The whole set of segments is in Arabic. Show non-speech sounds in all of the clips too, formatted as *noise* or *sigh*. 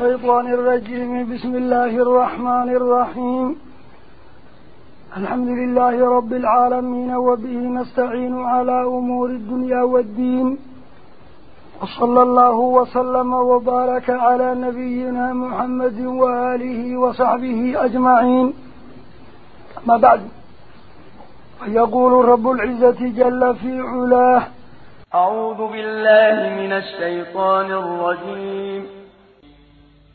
الشيطان الرجيم. بسم الله الرحمن الرحيم. الحمد لله رب العالمين وبه نستعين على أمور الدنيا والدين. وصلى الله وسلم وبارك على نبينا محمد وآله وصحبه أجمعين. أما بعد ويقول رب العزة جل في علاه أعوذ بالله من الشيطان الرجيم.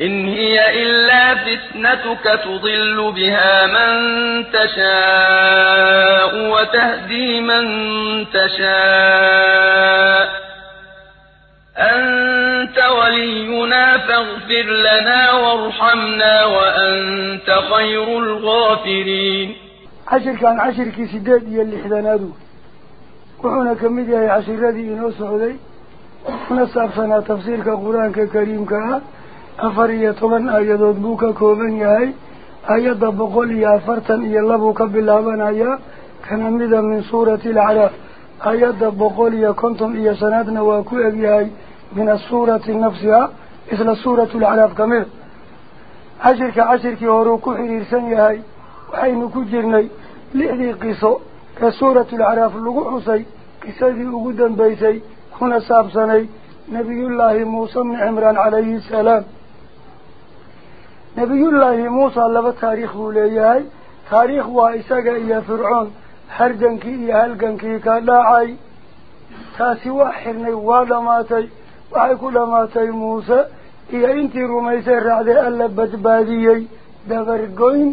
إن هي إلا فتنتك تضل بها من تشاء وتهدي من تشاء. أنت ولينا فاغفر لنا وارحمنا وأنت خير الغافرين. عشر كان عشر كي سداد يلي حدانادو وحونا كميديا عشر ذي إنو سعودي ونصاب سنة تفسير كقرآن كريم كها أفرية طبعا آيادود بوكا كوبن يهي آياد بقول يا فرطن يلبو كبلابان آيا كان مدى من سورة العراف آياد بقول يا كنتم إيا سنادنا واكو أبيهي من السورة نفسها مثل سورة العراف كمير. عشر كعشر كي هروكو حرير سنيهي waxaynu ku jirnay lixdii qiso ee suuratulcaraaf lagu xusay qisadii ugu dambaysay kuna saabsanay nebiyullaahi muuse bni cimraan calayhi salaam taariikh waa isaga iyo fircoon hargankii iyo halgankii ka dhacay taasi waa xirnay waa dhammaatay waxay ku dhammaatay muuse iyo intii rumaysay raacday alla badbaadiyey dabargoyn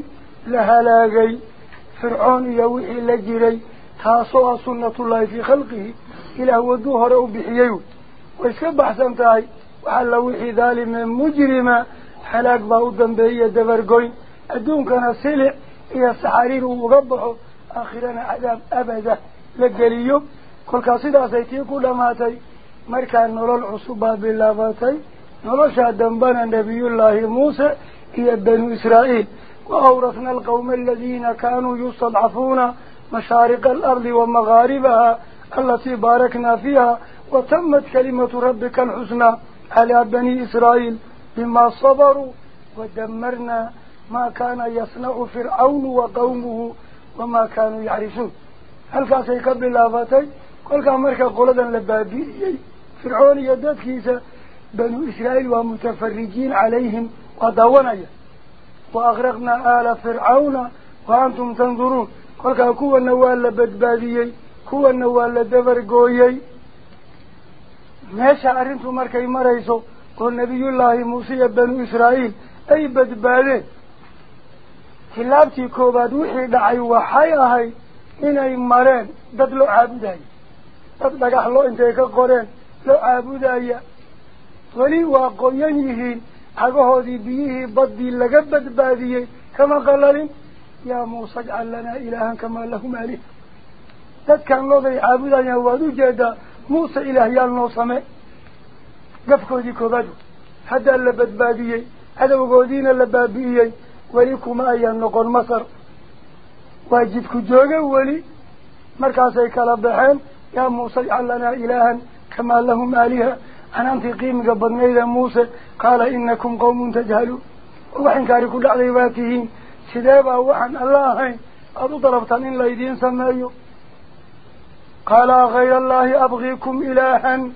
la halaagay fircoon iyo wixii la jiray taasoo ah sunnatullaahi fii khalqihi ilaah wadduu hore u bixiyey way iska baxsan tahay waxaa la wixii daalime mujrima حلاق بأودن بهي دبرقوين أدون كان سلع إيا سحرير ومقبعه آخرنا عذاب أبدا. لقليو. كل قصيدة سيتي كل ما تي. مركا نرى العصوبة بالله تي نرى شهدن نبي الله موسى إيا بنو إسرائيل. وأورثنا القوم الذين كانوا يستضعفون مشارق الأرض ومغاربها التي باركنا فيها. وتمت كلمة ربك الحسنى على بني إسرائيل. بما صبروا ودمرنا ما كان يصنع فرعون وقومه وما كانوا يعرفون. هل كان سيكب اللافاتي قل كان مركا قلدا لبابيئي فرعون يدد كيسا بنو إسرائيل ومتفرجين عليهم ودونايا وأغرقنا آل فرعون وأنتم تنظرون. كان كوى النوال لبدباديي كوى النوال لدبر قويي meesha arrintu markay marayso israa'iil ay badbaadeen tilaabtii koowaad wixii dhacay waxay ahayd inay mareen dad loo caabudaya dad dhagax loo intay ka qoreen loo caabudaya weli waa qoyan yihiin cagahoodii biyihii baddii laga badbaadiyey kama qalalin yaa muuse ajcal lanaa ilaahan kamaa lahum aalih dadkan looday caabudayaan waad ujeedaa muuse ilaahyaal noo same قفكو دي كوبادو. حدا اللي بدبادي حدا وقودين اللي بابي وليكو ما ايان نقول مصر. واجدكو جوغا ولي مركاسي كالبحان يا موسى جعل لنا إلها كما لهم آلهة. أنا أنت قيم قبضنا إذا موسى قال إنكم قوم تجهلوا. وحن كاركوا لعضيباتهم سدابا وحن الله. أبو طرفتان إن يدين سمايو. قال غير الله أبغيكم إلها.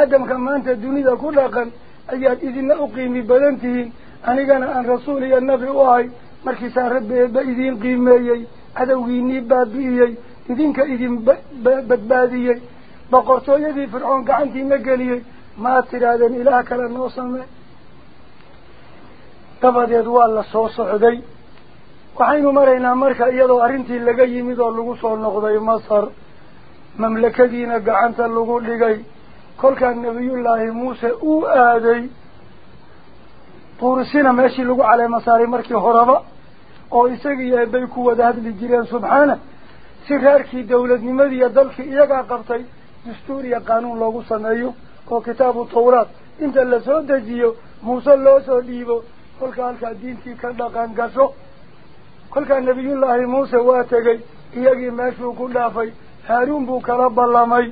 Aadamka maanta dunida ku dhaqan ayaad idina u qiimi badan tihiin anigana aan rasuul iyo nabi u ahay markiisaa rabbi eebba idiin qiimeeyey cadowgiinii baabi'iyey idinka idin badbaadiyey boqortooyadii fircoon gacantiina geliyey maad tidhaahdeen ilaah kale noo samee dabadeed waa la soo socday waxaynu maraynaa marka iyadoo arrintii laga yimid oo lagu soo noqday mamlakadiina gacanta lagu dhigay kolkaa nebiyullaahi muuse uu aaday tuurisina meeshii lagu caleema saaray markii horeba oo isagii eebbay ku wada hadli jireen subxaana si reerkii dawladnimadiiyo dalkii iyagaa qabtay dastuur iyo qaanuun loogu sameeyo oo kitaabu tawraat inta lasoo dejiyo muuse loo soo dhiibo kolka halkaa diintii ka dhaqan gasho kolkaa nebiyullaahi muuse waa tegey iyagii meeshuu ku dhaafay haaruun buu kala ballamay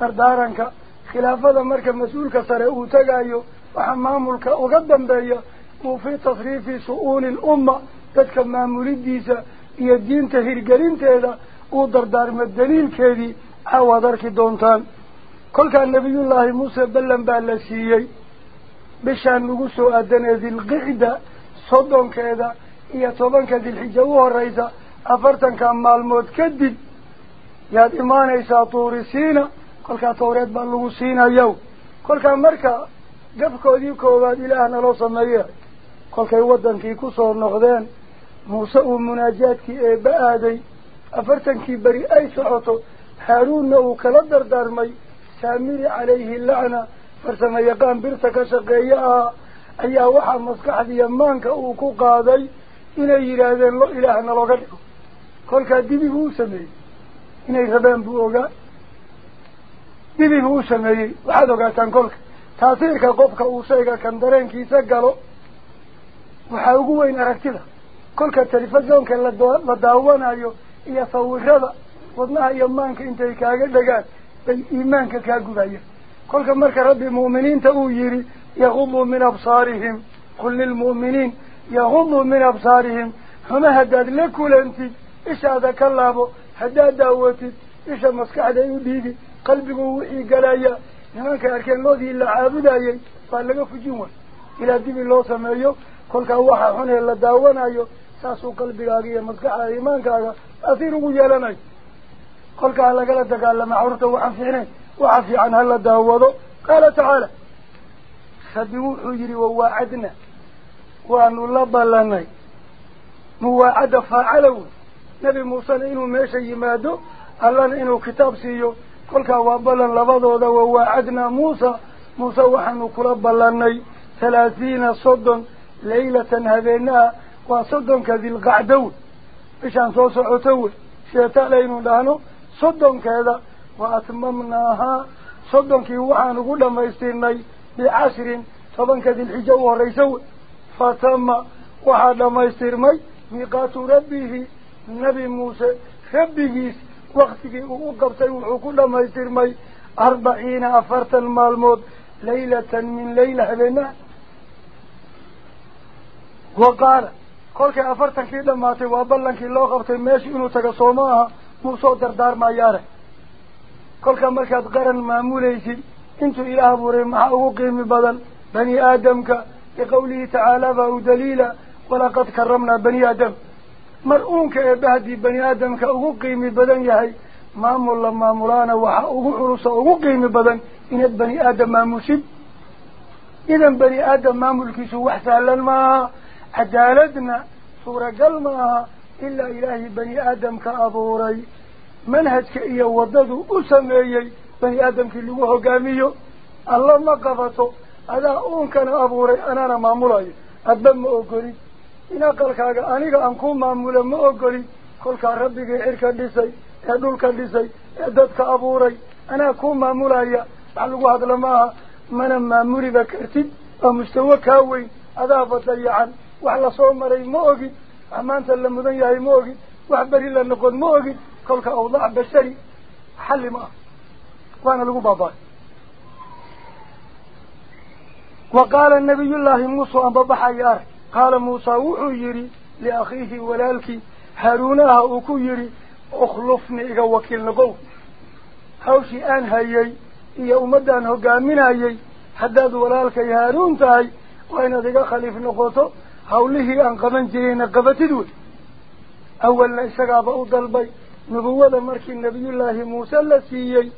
dardaaranka khilaafada marka mas-uulka sare uu tegaayo waxaa maamulka uga dambeeya uu fii tasriifi su-uuni lumma dadka maamulidiisa iyo diinta hirgelinteeda uu dardaarmo daliilkeedii caawaad arki doontaan kolkaa nebiyullaahi muuse ballan baa la siiyey bishaan nagu soo aadanee dilqicda soddonkeeda iyo tobanka dilxija u horeysa afartanka maalmood kadib yaad imaanaysaa tuurisiina kolkaa tawreed baa lagu siinayow kolkaa marka gabkoodii koowaad ilaah naloo sameeye kolkay waddankii kusoo noqdeen muuse uu munaajaadkii eebba aaday afartankii beri ay socoto haaruunna uu kala dardaarmay saamiri calayhi lacna farsamo yaqaan birta ka shaqeeye ah ayaa waxaa maskaxdiiyo maanka uu ku qaaday inay yidhaahdeen lo ilaah nalooga dhigo kolkaa dibi buu u sameeyey buu u sameeyey waxaad ogaataan kolka taasiirka qofka uu shayga kan dareenkiisa galo waxaa ugu weyn aragtida kolka telefisonka la daawanayo iyo sawirada wadnaha iyo maanka intay kaaga dhegaan bay iimaanka kaa gubaya kolka marka rabbi mu'miniinta uu yidhi yaguduu min absaarihim qul lilmu'miniin yaguduu min absaarihim xuma haddaad la kulantid ishaada ka laabo haddaad daawatid isha maskaxday u dhiibi qalbigu wixii galaya nimankay arkeen loodii la caabudayay baa laga fujin way ilaa dibi loo sameeyo kolkaa waxaa xun ee la daawanayo saasuu qalbigaaga iyo maskaxda iimaankaaga asiir ugu yeelanayo kolkaa lagala dagaalama carurta waxaan fiicnayn waxa fiican hala daawado qaala tacaala rabbi wuxuu yidhi wawaacadna waanu la ballanay muwaacada faacala wey نبي موسى إنه ماشى يمادو الله إنه كتاب سيو كل كوابلا لفظه ده ووعدنا موسى موسى وحنا كرب لناي ثلاثين صد ليلة هذينا وصد كذي القعدو إيشان صوص عتو شتاء لينو دهنو صد كذا وأتممناها صد كي وحنا قلنا ما يصيرناي بعشر صد كذي الحجوا ريسو فتم وحنا ما يصير ماي ميقات ربه uu u qabtay wuxuu ku dhammaystirmay arbaciina afartan maalmood laylatan min layla habeenaha wa qaala kolkay afartankii dhammaatay waa ballankii loo qabtay meesha inuu taga soo ma aha muusoo dardaarmayaare kolka markaad qaran maamulaysid intuu ilaah abuuray maxaa ugu qiimi badan bani aadamka liqawlihi tacaala baa u daliila walaqad karamnaa bani aadam مرؤونك بهدي بني آدم كأوقي من بدن يهي. ما مولا ما مولانا وحاقوه عرصة أوقي من بدن. إن بني آدم ما مسيب إذا بني آدم ما ملكي سوى حسالا ما. عدالتنا صورة قلما. إلا إلهي بني آدم كأبوري. منهج كإيا وضده أسميي. بني آدم كاللوه قاميه الله ما قفته. أنا أون كان أبوري. أنا أنا ما مولاي أبن ما أقريه ma ogolid kolkaa rabbigii cirka dhisay ee dhulka dhisay ee dadka abuuray anaa ku maamulaya wax lagu hadla maaha mana maamuliba kartid waa mustawo kaa weyn adaaba dayacan wax lasoo maray ma ogid wax maanta la mudan yahay ma ogid wax beri la noqon ma ogid kolka awdaac bashari xalli ma ah waana lagu baaba'ay wa qaala nabiyullaahi muuse anbabaxaya arag liakhiihi walaalkii haaruunaha uu ku yidhi ukhlufni iga wakiil noqow hawshii aan hayay iyo ummaddaan hogaaminayay haddaad walaalkay haaruun tahay waa inaad iga khaliif noqoto hawlihii aan qaban jirayna qabatid wey awalna isagaaba u dalbay nubuwada markii nabiyullaahi muuse la siiyey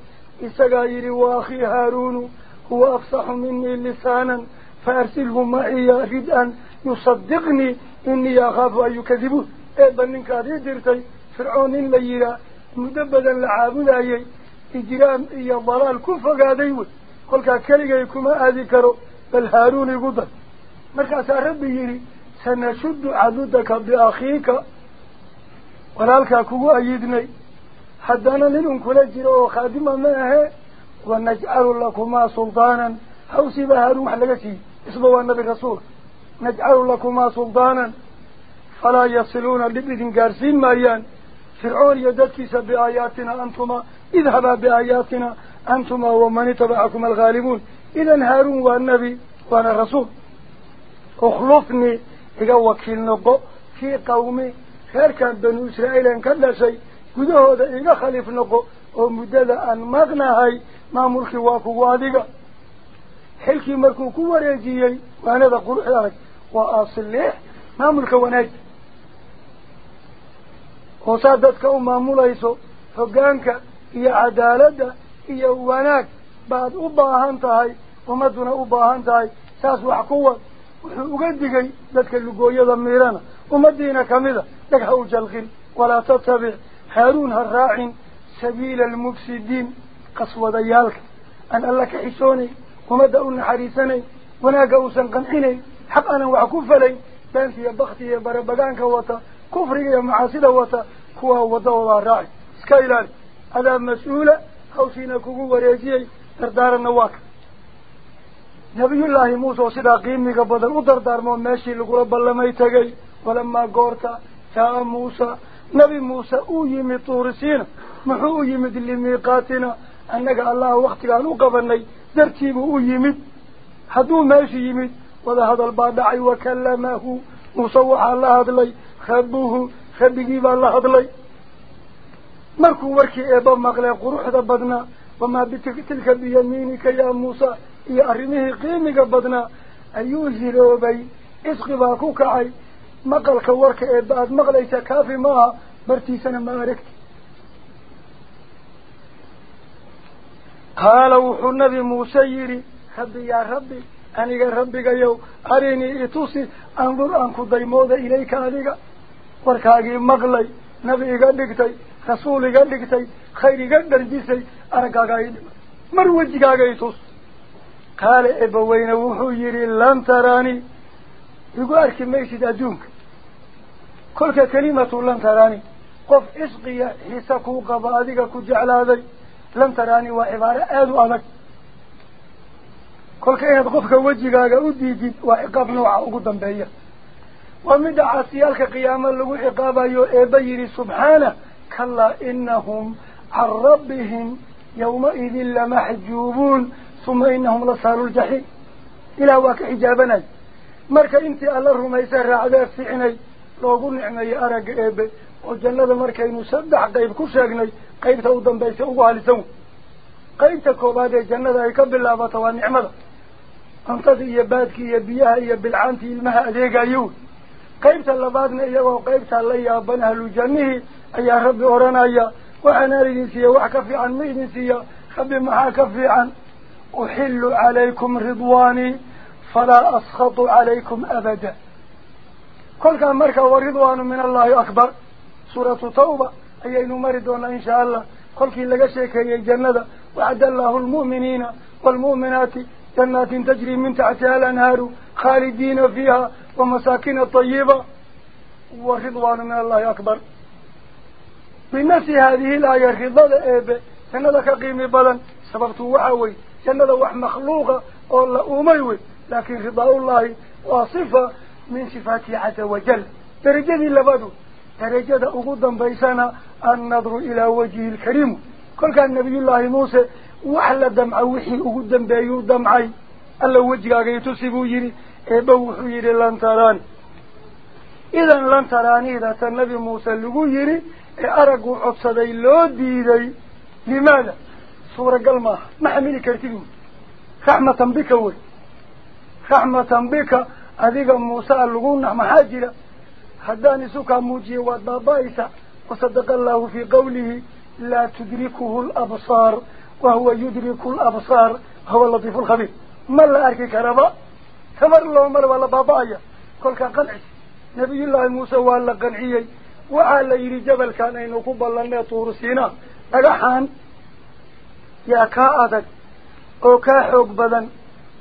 isagaa yidhi wa akhii haaruunu huwa afsaxu minii lisaanan fa arsilhu maciya rid-an ninkaad ii dirtay fircoon in la yidhaah muddo badan la caabudayey ijraam iyo dalaal ku fogaaday wey kolkaa keligay kuma aadi karo bal haaruun igu dar markaasaa rabbi yidhi sanashuddu cadudaka biakhiika walaalkaa kugu ayidnay haddana nin un kula jiro oo khaadima ma ahee wanajcalu lakumaa sultaanan hawsiba haaruun wax laga siiyey lakumaa sultaanan falaa yasiluuna dhib idin gaarsiin maayaan fircoon iyo dadkiisa biaayaatina antuma idhabaa biaayaatina antuma waman itabacakum alghaalibuun idan haaruun waa nebi waana rasuul ukhlufnii iga wakiil noqo fii qawmi reerkan banu israa'iilan ka dhashay gudahooda iga khaliif noqo oo muddada aan maqnahay maamulkii waa kugu adiga asilix maamulka wanaaji oo saa dadka u maamulayso hoggaanka iyo cadaaladda iyo wanaag baad u baahan tahay ummadduna u baahan tahay saas wax ku wad wuxuu uga digay dadka lugooyada miirana ummaddiina kamida dhag ha u jalqin walaa tattabic haaruun ha raacin sabiila almufsidiin qaswadayaalka aan alla ka xishoonayn wanaagga uusan qancinayn xaq aanan wax ku falayn beenta iyo bakti iyo barabagaanka wata kufriga iyo macaasida wata kuwaa waddadoodaa raaci iska ilaali adaa mas-uula hawshiina kugu wareejiyey dardaaranna waa ka nabiyullaahi muuse oo sidaa qiimiga badan u dardaarmoo meeshii lagula ballamay tegay walamaa goorta jaa-a muusa nabi muuse uu yimid tuurisiina muxuu u yimid limiiqaatina annaga allaha waktigaan u qabanay dartiibuu u yimid hadduu meeshu yimid wada hadal baa dhacay wakallamahu muuse waxaa la hadlay rabbuhu rabbigii baa la hadlay markuu warkii eebba maqlee quruxda badnaa wamaa bitilka biyamiinika yaa muusa iyo arrimihii qiimiga badnaa ayuu hiroobay cisqi baa ku kacay maqalka warka eebba aada maqlaysa kaafi maaha bartiisana ma aragti qaala wuxuu nabi muuse yidhi rabbi yaa rabbi aniga rabbigayow arinii itusi andur aan ku daymooda ilayka adiga warkaagii maqlay nabi iga dhigtay rasuul iga dhigtay khayr iga dharjisay araggaaga i dhima mar wejigaaga itus qaale ebaweyne wuxuu yidhi lan taraani igu arki maysid adduunka kolka kelimatu lan taraani qof cisqiya xiise kuu qaba adiga ku jeclaaday lan taraani waa cibaaro aada u adag kolka inaad qofka wejigaaga u diidid waa ciqaab nooca ugu dambeeya waa midda caasiyaalka qiyaamo lagu ciqaabayo eebba yidhi subxaanah kalaa inahum can rabbihim yawmaidin lamaxjuubuun uma inahum lasaalu ljaxiim ilaah waa ka xijaabanay marka intii alla rumaysa والجنة مركا مصدح قيب كشاقني قيب تودن بيس أغالي سو قيب تكوب هذه الجنة يكب الله بطوى النعمة انتظي يبادك يبياها يبالعانت المها أذيك أيوه قيب تلبادنا إياه وقيب تلبادنا أهل لجنه أي رب أورانا إياه وعنا رجنسية وعكفي عن مين نسيه خبي معا كفي عن. أحل عليكم رضواني فلا أسخط عليكم أبدا. كل كان مركا ورضوان من الله أكبر. سورة توبة. أي نمردون إن شاء الله. قل في لقشيك هي الجنة وعد الله المؤمنين والمؤمنات جنات تجري من تحتها الأنهار خالدين فيها ومساكن طيبة. ورضوان من الله أكبر. بالنسي هذه الآية رضا لأيبة جنة كقيم بلن سببت وعوي. جنة وح مخلوقة أولا أميوي. لكن رضا الله وصفة من صفاتي عز وجل. ترجل لبدو درجة أغدا بيسانا النظر إلى وجهه الكريم كل كان نبي الله موسى وحل دمع وحي أغدا بيو دمعي ألا وجهك يتسبو يري eebba wuxuu yidhi lan taraani idan lan taraaniida ta nabi muuse lagu yidhi ee aragguu codsaday loo diiday limaada suuragal maaha ma xamili kartid wy raxmatan bika wey raxmatan bika adiga muuse a lagu nax maxaa jira kaa muujiye waad baaba-aysa وصدق الله في قوله لا تدركه الأبصار وهو يدرك الأبصار هو اللطيف الخبير. ما لا أركي كربا؟ ثمر الله مر ولا بابايا. كل كان نبي الله موسى ولا قنعي وعلى يري جبل كان إنه قبل لنا طور سينا. أجحان يا كأدك أو كحوق بدن.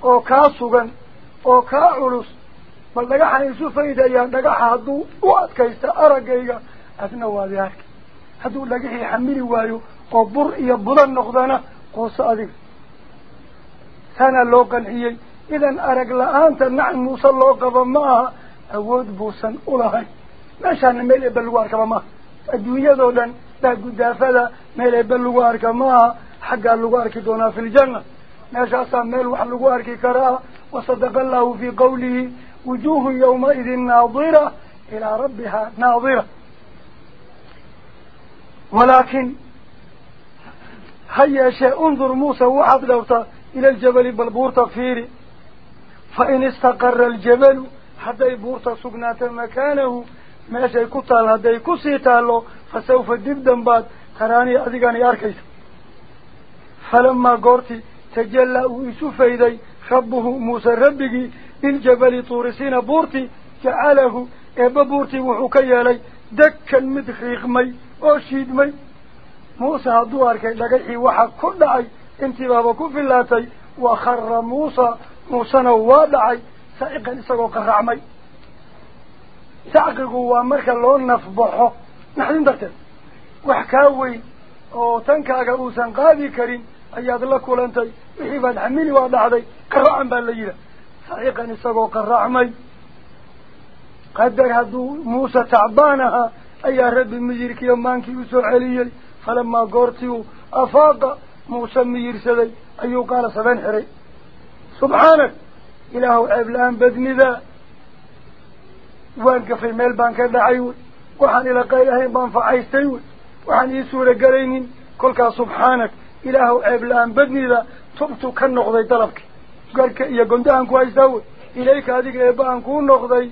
أو كاسوغن أو كعلوس بل arki hadduu dhagaxii xamili waayo oo bur iyo budan noqdana qoose adiga saanaa loo qanciyey idan arag la-aanta nacam muuse loo qabo ma aha awood buusan ulahayn meeshaana meel eba lagu arkaba maaha adduunyadoo dhan baa gudaafada meel eba lagu arka ma aha xaggaa lagu arki doonaa fi ljanna meeshaasaa meel wax lagu arki karaa wasadaqa allahu fii qawlihi وجوه يومئذ ناظرة إلى ربها ناظرة. ولكن هيا شيء انظر موسى لوتا إلى الجبل بالبور تغفيري فإن استقر الجبل حتى بورتا سقنات مكانه. ما شيء كتال هدي كسيتالو فسوف دبدن بعد. تراني أذيقاني أركيس فلما قرتي تجلى ويسوف إيدي ربه موسى ربك للجبل طورسين بورتي جعله إبا بورتي وحكي لي دكا مدخيق مي أشيد مي موسى هدوار كي لقيحي وحا كل دعي انتي بابا كفي اللاتي وخر موسى موسى نوادعي سائقا إساقو قرع مي ساققوا وامركا لون نفبحه نحن دكتن وحكاوي oo tankaaga uusan qaadi karin ayaad la kulantay wixii baad xamili waa dhacday qaracan baa صحيقا نساقو قرعمي قدر هدو موسى تعبانها. أي رب مجرك يمانك يسوع علي. فلما قرتيو أفاق موسى ميرسلي أيو قال سبنحري سبحانك. إله أبلان بذن ذا. وانك في ميل بانك ذا عيوي وحان إلى قيلهين بانفع عيستيوي وحان يسور قرينين كلك سبحانك. إله أبلان بذن ذا. تبتو كنغضي طلبك. قالك يا قندان كويس دو إليك هذه إبان كون نقضي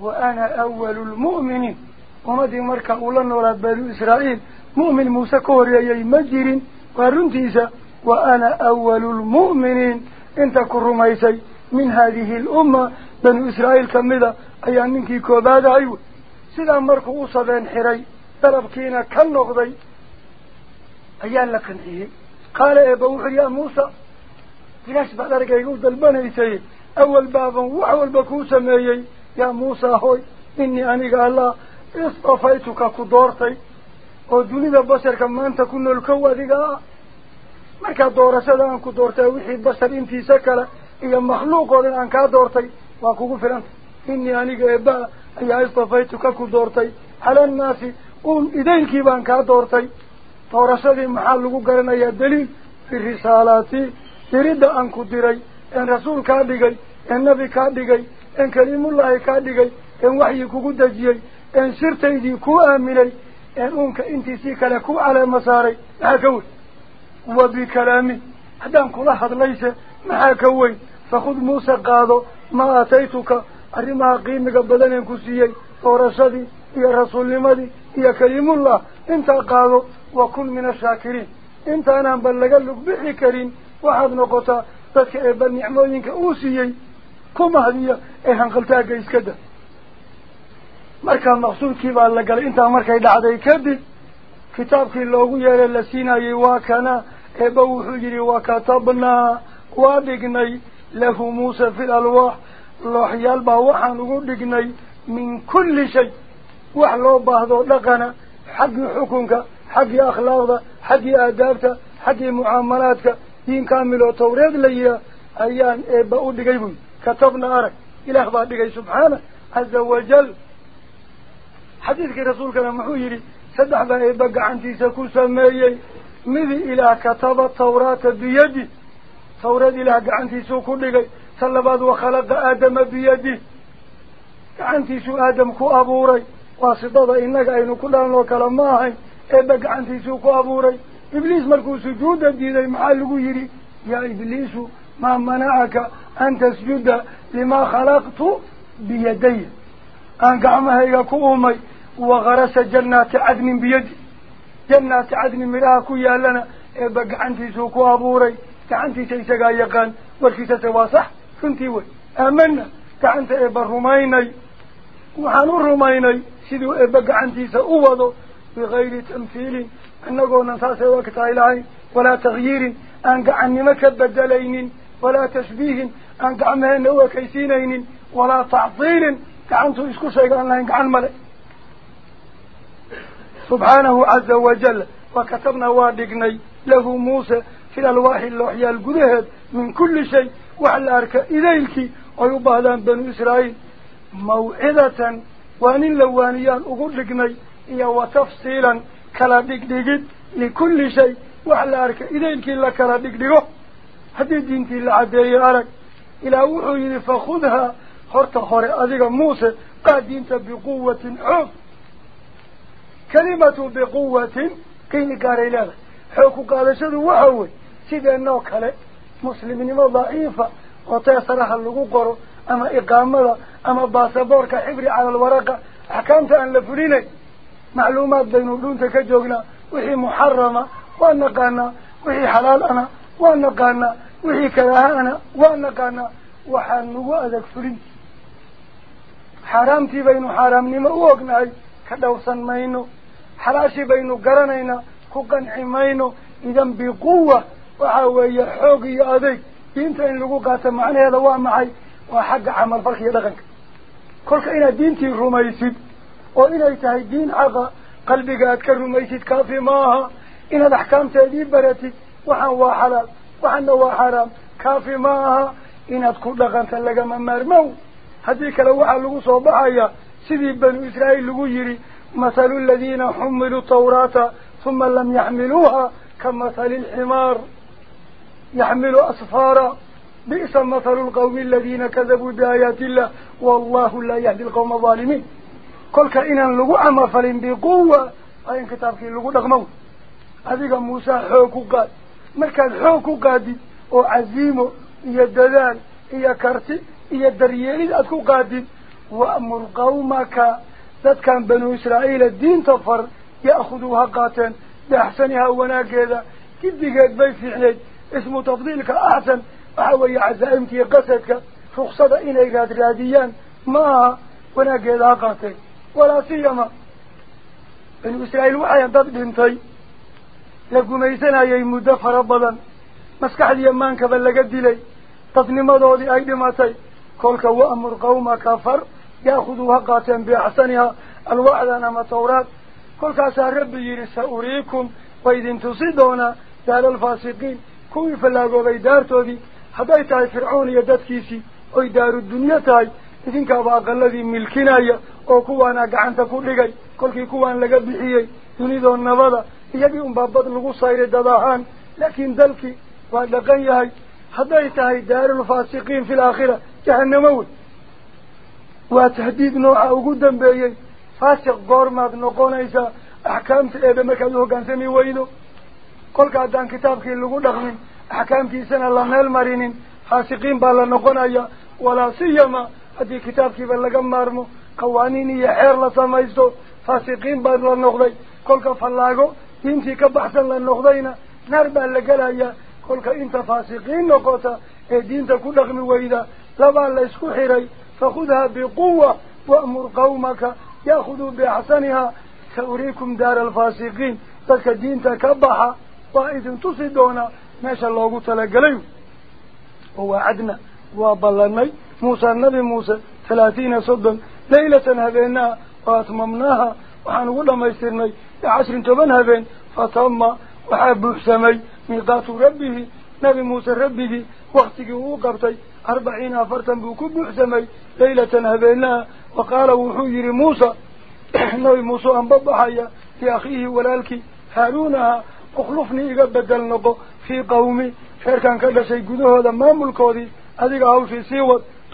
وأنا أول المؤمنين وما دي مركة أولا نور بلو إسرائيل مؤمن موسى كوريا يا مجير وارنتيسا وأنا أول المؤمنين انت كرميسي من هذه الأمة بن إسرائيل كمدة أيان منك كوباد أيو سيدا مركة أصدان حري تربكينا كالنقضي أيان لكن إيه قال إبوحي يا موسى awal baaban wax walba kuu sameeyey yaa muusa hoy inii aniga allah istafaytuka ku doortay oo dunida basharka maanta ku nool kow adiga ah markaa doorashada aan ku doortay wixii bashar intiisa kale iyo makhluuqoo dhan aan kaa doortay waa kugu filanta inii aniga eebaa ayaa istafaytuka ku doortay cala annaasi uun idaynkii baan kaa doortay doorashadii maxaa lagu garanayaa daliil fi risaalaati إريد أن كديري إن رسول كادقي إن نبي كادقي إن كريم الله كادقي إن وحي كودجي إن سرت يدي دي كوامري إن أمك إنتي سيك لكو على مساري محاكوي وبكلامي حدام كل أحد ليس محاكوي فخذ موسى قادو ما أتيتك أرما قيمك بدن كسيي ورشدي يا رسول لمدي يا كريم الله. إنت قادو وكل من الشاكرين. إنت أنا بلغ اللقبح كريم. Siiyey ku mahdiya ee hanqaltaagga iska da markaa maqsuudkii baa la galay intaa markay dhacday kadib kitaabkii loogu yeeray la siinayey waa kana eebba wuxuu yidhi wakatabnaa waa dhignay lahu muuse fi lalwaax looxyaal baa waxaan ugu dhignay min kulli shay wax loo baahdo dhaqana xaggii xukunka xaggii akhlaaqda xaggii aadaabta xaggii mucaamalaadka tawreed la yihaa ayaan eebba u dhigay buy katabna arag ilaah baa dhigay subxaana caza wajal xadiidkii rasuulkana muxuu yidhi saddex baa eebba gacantiisa ku sameeyey midi ilaah kataba tawraata biyadi tawreed ilaah gacantiisuu ku dhigay ta labaad wakhalaqa aadama biyadi gacantiisuu aadam ku abuuray waasidada innaga aynu ku dhalanoo kale ma ahayn eebba gacantiisuu ku abuuray markuu sujuudda diiday maxaa lagu yidhi yaa ibliisu maa manacaka an tasjuda limaa khalaqtu biyadaya aan gacmahayga ku uumay وغرس جنات عدن بيد جنات عدن مراها كويا لنا. إبا قعنتي سوكو أبوري. قعنتي سيساقا يقان. والكيسة سواصح كنتي وي. آمنا. قعنت إبا رميني. وحانو رميني. سيدو إبا قعنتي سأوضو. بغير تمثيل. أنه نصاصي وقتا إلهي. ولا تغيير. أن قعني مكبدلين ولا تشبيه. أن قعمهن وكيسينين ولا تعطيل. قعنتو إسكو شيئا لهم قعن ملك. سبحانه عز وجل. وكتبنا وادقني. له موسى في الألواح اللوحية القدهد. من كل شيء. وعلى أرك إليك ويبهدان بنو إسرائيل. موعظة. وأن اللوانيان أقولكني إيا وتفصيلا. كلا دقدقد لكل شيء وعلى أرك إليك إلا كلا دقدقه هذه دينتي العدي أرك إلى وحي فخذها خرط خوري أذيك موسى قاد دينت بقوة عف كلمة بقوة كين قاري لها حوكو قال شدو وحوي سيدة النوع كالي مسلمين ضعيفة وتيسرها اللقو قرو أما إقامة أما باسبورك حبري على الورقة أحكامت أن لفريني معلومات بين دون تكجوغنا وحي محرمة وأنقانا وحي حلال أنا وأنقانا وحي كراهانا وأنقانا وحان نقو أذك فرين حرامتي بين حرام نما وقناي كدوسا مينو. حلاشي بينو قرنينا كوكان حمينو. إذن بقوة وحاوية حوقي أذيك. دينتا إن لقو قاتا معنى هذا وامعي وحق عمل فرقية لغنك كلك إنا دينتي رميسيد وإنا يتهي دين حقا قلبك أتكر رميسيد كافي ماها إنا الأحكام تهديب براتي وحن وحلال وحن وحرام كافي ماها إنا تكون لغنك لغا ممارمو هذيك لو لغو صوبعايا سيدي بنو إسرائيل لغو يري مثل الذين حملوا التوراة ثم لم يحملوها كمثل الحمار يحمل أسفارا بئس مثل القوم الذين كذبوا بآيات الله والله لا يهدي القوم الظالمين كل كائنا لغو أما فلن بقوة أين كتابك لغو دغمو هذه موسى حوكو قاد مركز حوكو قادي وعزيمه إيا الدلال إيا كرتي إيا الدريالي أتكو قادي وأمر قومك ذات كان بنو إسرائيل الدين تفر يأخذوها قاتل بأحسنها وناكذا كدقات بيسي حليج اسم تفضيلك أحسن وحوي عزائمتي قصدك رخصة إليك راديان ما وناكذا قاتل ولا سيما. بنو إسرائيل وحيا ضد بنتي. لكم يسنا يمد فربضا مسكح اليمان كبل لي تصنيم ضوضي أيدي ماتي كلك وأمر قوم كفر. يأخذوها قاتل بأحسنها. الوعد أنما توراة كل كاسا ربي يري سأريكم وإذن تصيدونا دار الفاسقين. كوي فلاقوا بيدارتو دي حدايتها فرعون يددكيسي oy daaru dunyo tahay oo kuwaana gacanta ku dhigay kolkii kuwaan laga bixiyey dunidoo nabada iyagii unbaa bad lagu sayray dad ahaan laakiin dalkii waa dhaqan yahay hadday tahay daarulfaasiqiin fi laakhira jahanamo wey waa tahdiid nooca ugu dambeeyey faasiq goormaad noqonaysaa axkaamta eebe markaad u hoggaansami weydo kolka haddaan kitaabkii lagu dhaqmin axkaamtiisana la meel marinin faasiqiin baa la noqonaya walaa siyama هذه كتاب كيف لقى مارمو قوانين يا حير يحير لسميسو فاسقين بان نخضي كلك فلاقو انت كبحثا لنغضينا نربع لقلايا كلك انت فاسقين نقوتا ادينت كل اغمي ويدا لبا لسكو حيري فخذها بقوة وأمر قومك يأخذوا بأحسنها سأريكم دار الفاسقين تلك الدين تكبح وإذن تصدون ما شاء الله تلقى ليه هو عدنا وبلنا موسى النبي موسى ثلاثين صدا ليلة هبيناها وأتممناها وحنقول لما يسترني عشر تبن هبين فتم وحاب سمي ميقات ربه نبي موسى ربه وقتك وقبتي أربعين أفرتا بكب سمي ليلة هبيناها وقال وحير موسى *clears throat* نبي موسى أن بضحيا في أخيه ولالك هارونها إذا بدل في قومي خير كان كذا شيء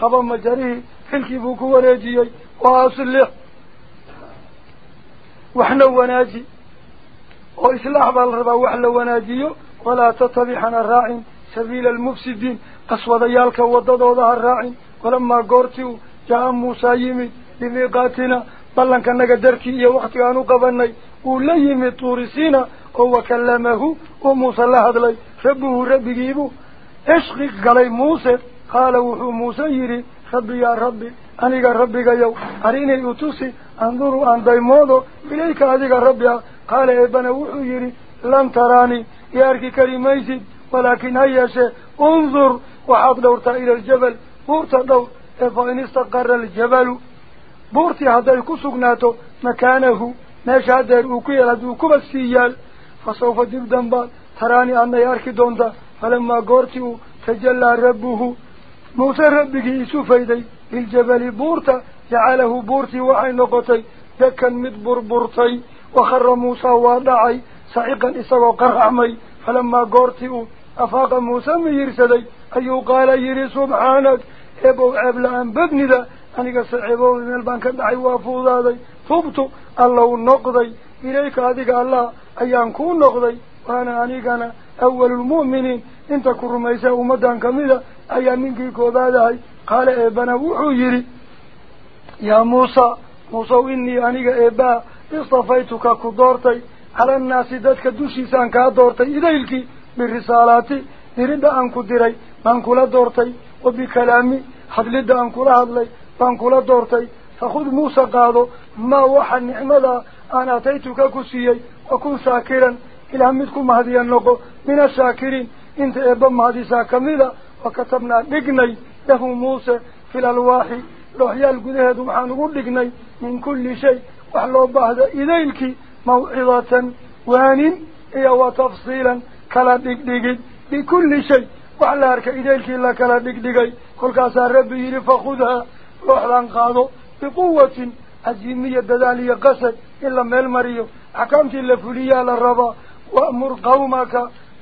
قبل مجريه حلكي بوكو وناجيي وأصلح وحنا وناجي. وإصلاح بالربا وحنا وناجيه ولا تتبعنا الراعي سبيل المفسدين. قصوى ذيالك وضد وضع الراعي. ولما قرتوا جاء موسى يمي لميقاتنا darkii iyo waktigaan u qabanay uu la yimid tuurisiina oo wakallamahu uu muuse la hadlay rabbuhu rabbigiibuu ishqi galay muuse قال وحو موسى يري خبي يا ربي أنا يا ربي جايو أريني يوتوسي أنظروا أن دايمودو إليك هذا يا ربي. قال إيه ابن وحو يري لم تراني يا أركي كريم أيزيد ولكن هيا شيء انظر وحاط دورتا إلى الجبل بورتا دور فإن استقر الجبل. بورتي هذا يكسوك مكانه ماشا دير أوكي لدوكو بسيال فسوف دير دنبال تراني أن يا أركي فلما قرتي تجلى ربه. موسى ربك يسوف ايدي الجبل بورتا جعله بورتي وحي نقطي دكا مدبر بورتي وخر موسى وادعي سعيقا إسوا قرعمي فلما قرتئ أفاق موسى يرسدي أيو قال يري سبحانك إبو عبل عن ببني ذا قصر سعبوه من البنك دعي وافوضا ذي ثبت الله نقضي إليك هذه الله أيان كون نقضي وأنا أنيك أنا أول المؤمنين. انت كرميسة ومدان كميدة ايا منك كوبادة هاي قال ايبانا وحو يا موسى موسى واني انيق ايبا اصطفيتك كدورتي على الناس دادك دوشي سانكا دورتي ايديلك بالرسالاتي نريد انكو ديري بانكو لا دورتي وبكلامي حدلد انكو لا هدلي بانكو لا دورتي فخذ موسى قادو ما وحا النعمة أنا اتيتك كسيي وكن ساكرا إلى همدكم هذه النقو من الشاكرين انت ابن مهديسا كميلا وكتبنا دقني له موسى في الالواحي روحي القده دمحان دقني من كل شيء. وحلو بعد إليك موعظة. وان هي وتفصيلا كلا دق دقدقي بكل شيء. وعلى هرك إليك إلا كلا دق دقدقي. كل كاسا ربي يرفا خذها. روح لانقاضه بقوة. أزيمية دذالية قسد إلا ما ملمريه حكمت اللفلية للربا وأمر قومك.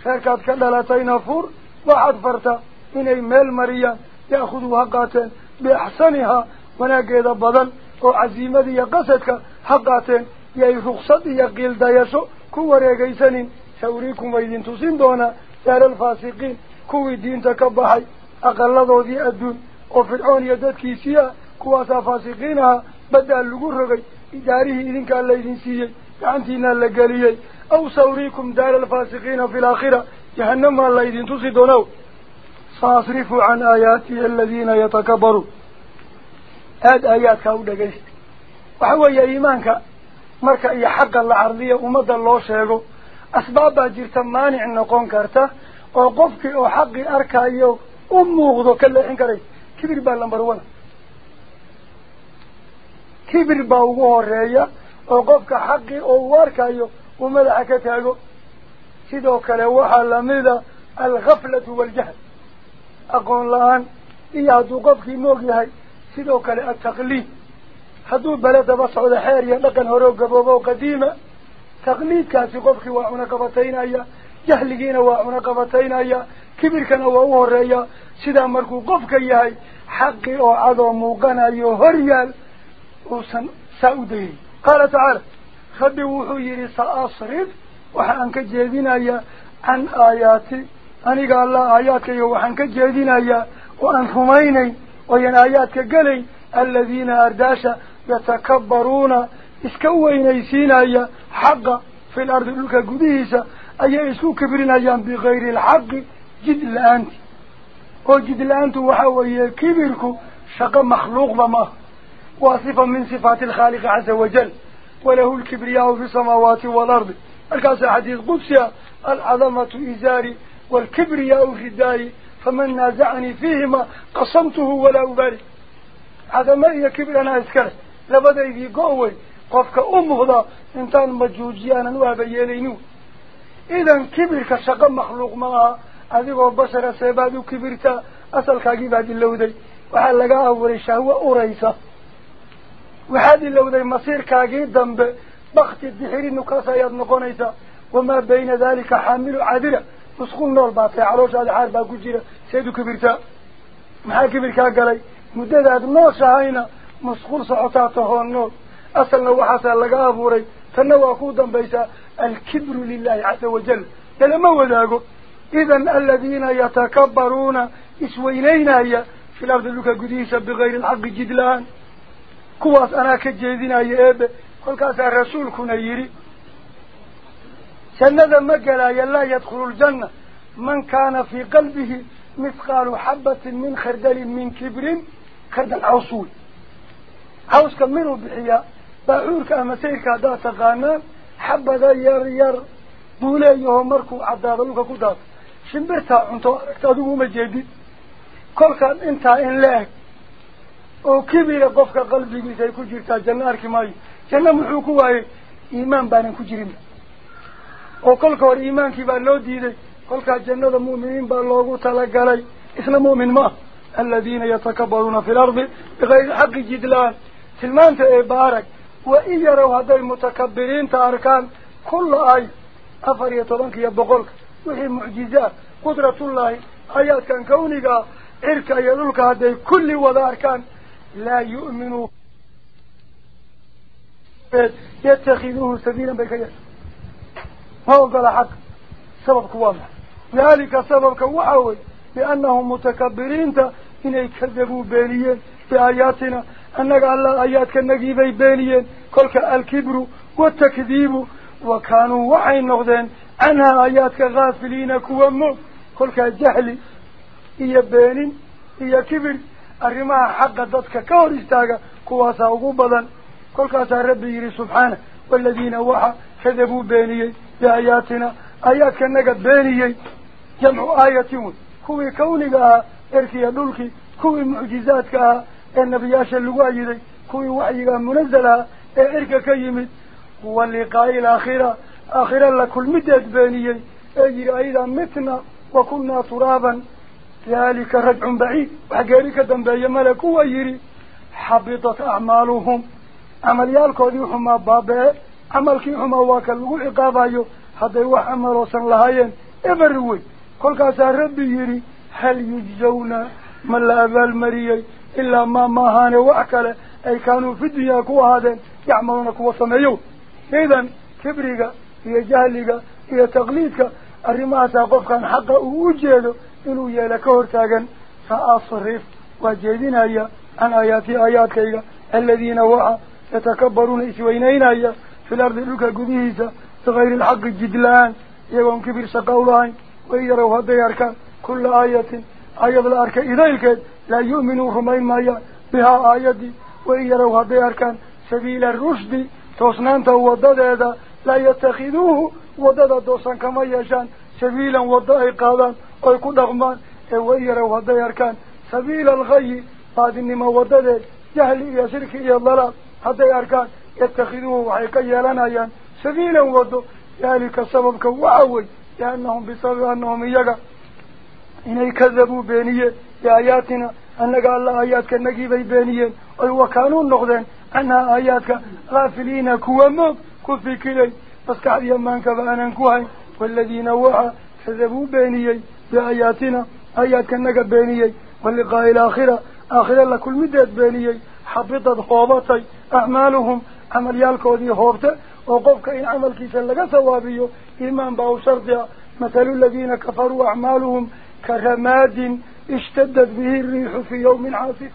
خيركات كدلتين فور واحد فرتا من اي ميل مريا يأخذوها قاتين بأحسنها وناقيد بضل وعزيمة دي قصدك حقاتين يأي رخصة دي قيل دايسو كواري قيسنين سوريكم ايدين تسين دونا دار الفاسقين كوي دين تكبحي أقل لذو دي أدون وفرعون يدد كيسيا كواسا فاسقينها بدأ اللقور رغي إداريه إذن كان ليدين سيجي كانتين اللقاليه laydin tusi doonaa saasrifu can aayaatihi aladiina yatakabaruun aada aayaadkaa u dhagaysta waxa weeye iimaanka marka iyo xaqa la cardiya ummadda loo sheego asbaab baa jirta maanic noqon karta oo qofkii oo xaqii arkayo u muuqdo ka leexin karaysa kibir baa lambar one kibir baa ugu horeeya oo qofka xaqii oo uu arkayo alghaflatu waaljahl aqoon la-aan iyo hadduu qofkii moog yahay sidoo kale altaqliid hadduu bele daba socdo xeer iyo dhaqan horeo gaboobo oo qadiima taqliidkaasi qofkii waa cunaqabataynaya jahligiina waa cunaqabataynaya kibirkana waa u horeeya sidaa markuu qofka yahay xaqii oo cadoo muuqanayo hor yaal uusan saa u dayay qaala tacaala ربي وحو يري سأصرف وحانك جيدين عن آياتي أني قال الله آياتك وحانك جيدين ايا وأن هميني وين آياتك قلي الذين أرداشا يتكبرون اسكوين يسين ايا حقا في الأرض لك قديسة أي اسكو كبرنا ايا بغير الحق جد لأنت وجد لأنت وحو يكبركو شق مخلوق بما وصفة من صفات الخالق عز وجل وله الكبرياء في السماوات والأرض. الكاسة حديث قدسية العظمة إزاري والكبرياء في الداري فمن نازعني فيهما قسمته ولا أباري هذا ما هي كبرنا إسكاله لبدأ في قوي قفك أمه ذا انتان مجوجيانا وابيينينو إذن كبر كشق مخلوق معها. هذه البشرة سيبادو كبرتا أسأل كاقيب بعد اللودي وحلقها أوريشة هو أوريسة waxaad ilowday masiirkaagii dambe bakti dixiri nukaas ayaad noqonaysaa wamaa bayna dalika xaamilu cadira musqul nool baa tahay calooshaada xaar baa ku jira seed u kibirtaa maxaa kibirkaa galay muddadaad nooshahayna musqul socotaa tahoon nool asalna waxaasaa laga abuuray tanna waa ku dambaysaa alkibru lilahi caza wajal lalama wadaago idan aladiina yatakabbaruuna isweynaynaya fi lardi dhulka gudihiisa bigayri alxaqi jid la-aan كواس أنا كجيدين أي إيب قل كاسا رسول كنا يري سنة مقالا يلا يدخل الجنة من كان في قلبه مثقال حبة من خردل من كبر خردل عصول عوز كمينو بحياء باعورك أمسيكا داتا غانا حبة ير ير دولي يهو مركو عدا غلوكا كو دات شمبرتا انتو اكتادو مجيدي كل كان انتا ان لاك janno muxuu ku waayey iimaan baanan ku jirinba oo kolka hore iimaankii baa loo diiday kolkaa jannada mu'miniin baa loogu talagalay isna mu'min ma ah aladiina yatakabbaruuna fi lardi bikayri xaqi jidlaan tilmaanta ee baarag wa in yarow hadday mutakabiriinta arkaan kulla ay afar iyo tobanka iyo boqolka wixii mucjize ah qudratullaahi aayaadkan kawniga ah cirka iyo dhulka hadday kulli wada arkaan لا يؤمن يتخذوه سبيلا بكيان ما هو قال حق سبب كوامح ذلك سبب كوامح لأنهم متكبرين إن يكذبوا باليا بآياتنا. أن قال الله آياتك النقيبي بالي كل الكبر والتكذيب وكانوا وعي النغذين أنها آياتك غافلين كوامح كل الجهل هي بالي هي كبر. أرما حق ضدك كور استاجا كواسا وقبلا كل كاس ربي يري سبحانه والذين وحى كذبوا بيني بآياتنا آيات كنجد بيني جمع آياتهم كوي كونجا إركي دولك كوي معجزاتك النبي ياش الوعي كوي وعيك منزلة إركي كيمت واللقاء الأخيرة أخيرا لكل مدد بيني أجي أيضا متنا وكنا ترابا ذلك رجع بعيد. وحقيرك دنبي ملك ويري. حبطت أعمالهم. عمل يالكو ديوهما بابه عمل كيوهما واكلوه إقابايو. هذا يوح عمله سن لهايين. إبروي كل كاسا ربي يري. هل يجزون من لأبا المريي إلا ما ماهان وأكل. أي كانوا في الدنيا كوا هذين يعملون كوا سميو إذن كبريك هي جهلك هي تغليدك الرماسة قفكا حقا ووجهده إنه يلك أرتاجن فأصرف وجدنا يا عن آياتي آيات كيلا الذين وعى يتكبرون إسوينينا يا في الأرض لك قديسة تغير الحق الجدلان يوم كبير سقولان ويروها ديارك كل آية آية الأرك إذلك لا يؤمنوا همين مايا بها آية ويروها ديارك سبيل الرشد توسنان توضد هذا لا يتخذوه وضد دوسان كما يشان سبيلا وضد إقاذا أي كدغمان أي ويرا وديار كان سبيل الغي بعد أن إنما وددت جهل يا شرك يا ضلال هديار كان يتخذوه وحيكي لنايا سبيلا ودو ذلك السبب سببك وعوي لأنهم بسبب أنهم يقع إن يكذبوا بينية آياتنا أن قال الله آياتك النقيبي بينية وكانون النقدين أنها آياتك غافلين كوامو كفي كلي بس كعب يمانك بأنا كوهي والذين وعى كذبوا بينيين بآياتنا آيات كنك بينيي واللقاء الآخرة آخرة. لكل مدة بينيي. حبطت خوابتي أعمالهم عمل يالكو دي خوابته وقفك إن عمل كيسا لك ثوابيو. إيمان باو شرطيا. مثل الذين كفروا أعمالهم كرماد اشتدت به الريح في يوم عاصف.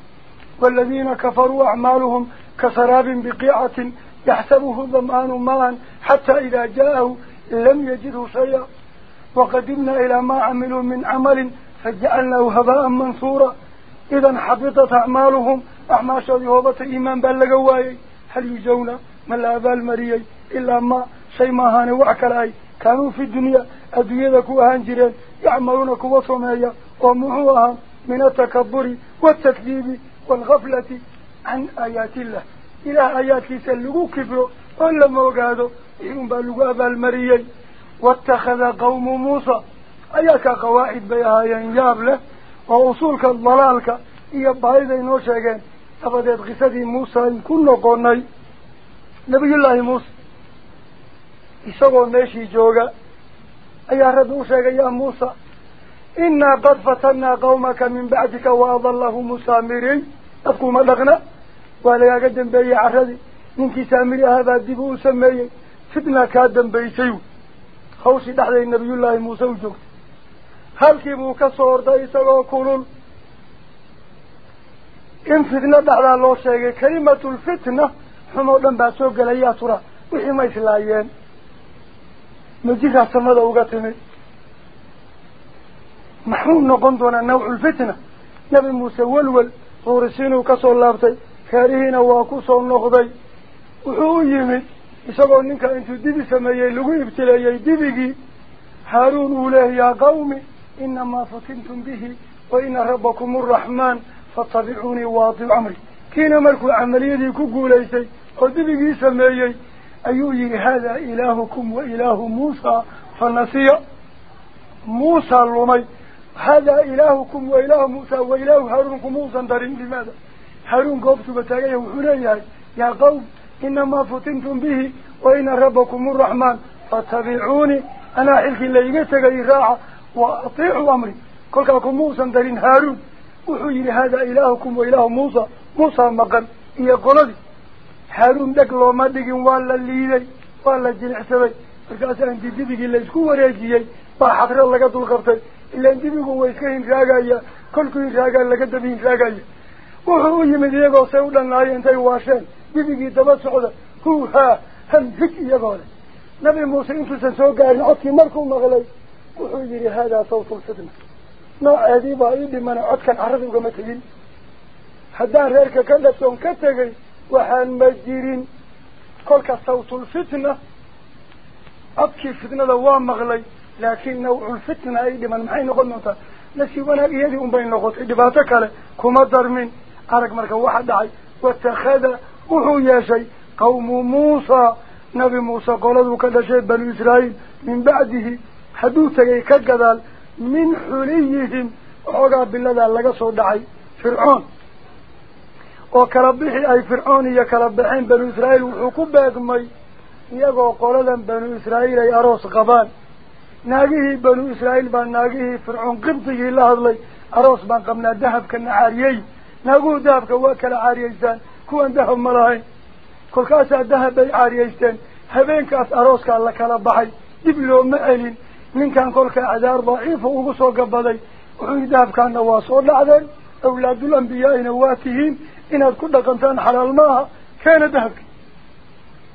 والذين كفروا أعمالهم كسراب بقيعة يحسبه الضمان مالا حتى إذا جاءه لم يجده شيئا. وقدمنا إلى ما عملوا من عمل فجعلناه هباء منصورا إذا حبطت أعمالهم. أعمال شهوبة إيمان بلغواي هل يجون من لا بال مريي؟ إلا ما شيء ما هاني وعكلاي. كانوا في الدنيا الدنيا كوهان جيرين. يعملون كوصمية ومعوها من التكبر والتكذيب والغفلة عن آيات الله. إلى آيات سلقوا كبروا ولا موقعدوا إيهم بلقوا أبا المريي واتخذ قوم موسى أياك قواعد بيها ينجاب له وأصولك الضلالك إيا بايدا ينوشاقين أبدأت قصدي موسى إن كنا قرني نبي الله موسى rabbi u sheegay yaa muusa innaa qad fatannaa qawmaka min bacdika wa adallahum saamiriy dadkuuma dhaqna waa lagaaga dambeeyey carradii ninkii saamiri ahaabaa dib u sameeyey fitna kaa dambaysay halkii buu ka soo orday isagoo kulul in fitno dhacdaa loo sheegay kalimatulfitna xumoo dhan baa soo gelayaa tura wixii ma islaayeen ma jiraa samada uga timid maxuu noqon doonaa nawculfitna nabi muuse welwel tuurisiinuu kasoo laabtay kaarihiina waa ku soo noqday wuxuu u yimid إسابه منك أنتو ديبي سميه لغو إبتلايه ديبي حارون أوله يا قومي إنما فتنتم به وإن ربكم الرحمن فاتبعوني واضي عمري كينا العملية عملية دي كوكو قل ديبي سميه أيوي هذا إلهكم وإله موسى فالنسية موسى الرمي هذا إلهكم وإله موسى وإله هارون موسى دارين لماذا هارون قبط بتاقيه هنا يا قوم anaa xilkii laiga tegay raaca wa atiicuu amri kolkaa kumuusan darin haaruun wuxuu yihi haadaa ilaahukum wa ilaahu muusa muusa maqan iyo qoladii haaruun dheg looma dhigin waa la liiday waa la jilicsaday markaasaa intii dibigii laysku wareejiyey baa xaqro laga dulqabtay ilaan dibigu wa iska hinraagaya kolkuu hinraagaa laga daba hinraagaya wuxuu u yimid iyagoo say u dhanaayo intay waasheen dibigii daba socda hu haa ham hig iyagoo leh nabi muuse intuusan soo gaarin codkii markuu maqlay wuxuu yihi haadaa sawtu lfitna nooceedii baa ii dhimana codkan carrada ugama tegin haddaan reerka ka dhashoon ka tegay waxaan ma jirin kolka sawtulfitna codkii fitnada waa maqlay laakiin nawculfitna ay dhiman maxay noqon doontaa nasi wanaag iyadii unbay noqotay dhibaato kale kuma darmin arag marka waxa dhacay watakhada israa'iil min bacdihi hadduu tegay ka gadaal min xuliyihim waxoogaa biladaa laga soo dhacay fircoon oo kala bixi ay fircoon iyo kala baxeen banu israa'iil wuxuu ku beegmay iyagoo qoladan banu israa'iil ay aroos qabaan naagihii banu israa'iil baa naagihii fircoon qibdigii la hadlay aroos baan qabnaa dahabkana caariyey naaguhu dahabka waa kala caariyeystaan kuwan dahab ma lahayn kolkaasaa dahab bay caariyeysteen habeenkaas arooskaa la kala baxay dib looma celin ninkan kolkaa cadaar daciifa ugu soo gabaday wuxuu yihi dahabkaana waa soo dhacdeen awlaadul ambiyaaina waa tihiin inaad ku dhaqantaan xalaal ma aha keena dahabki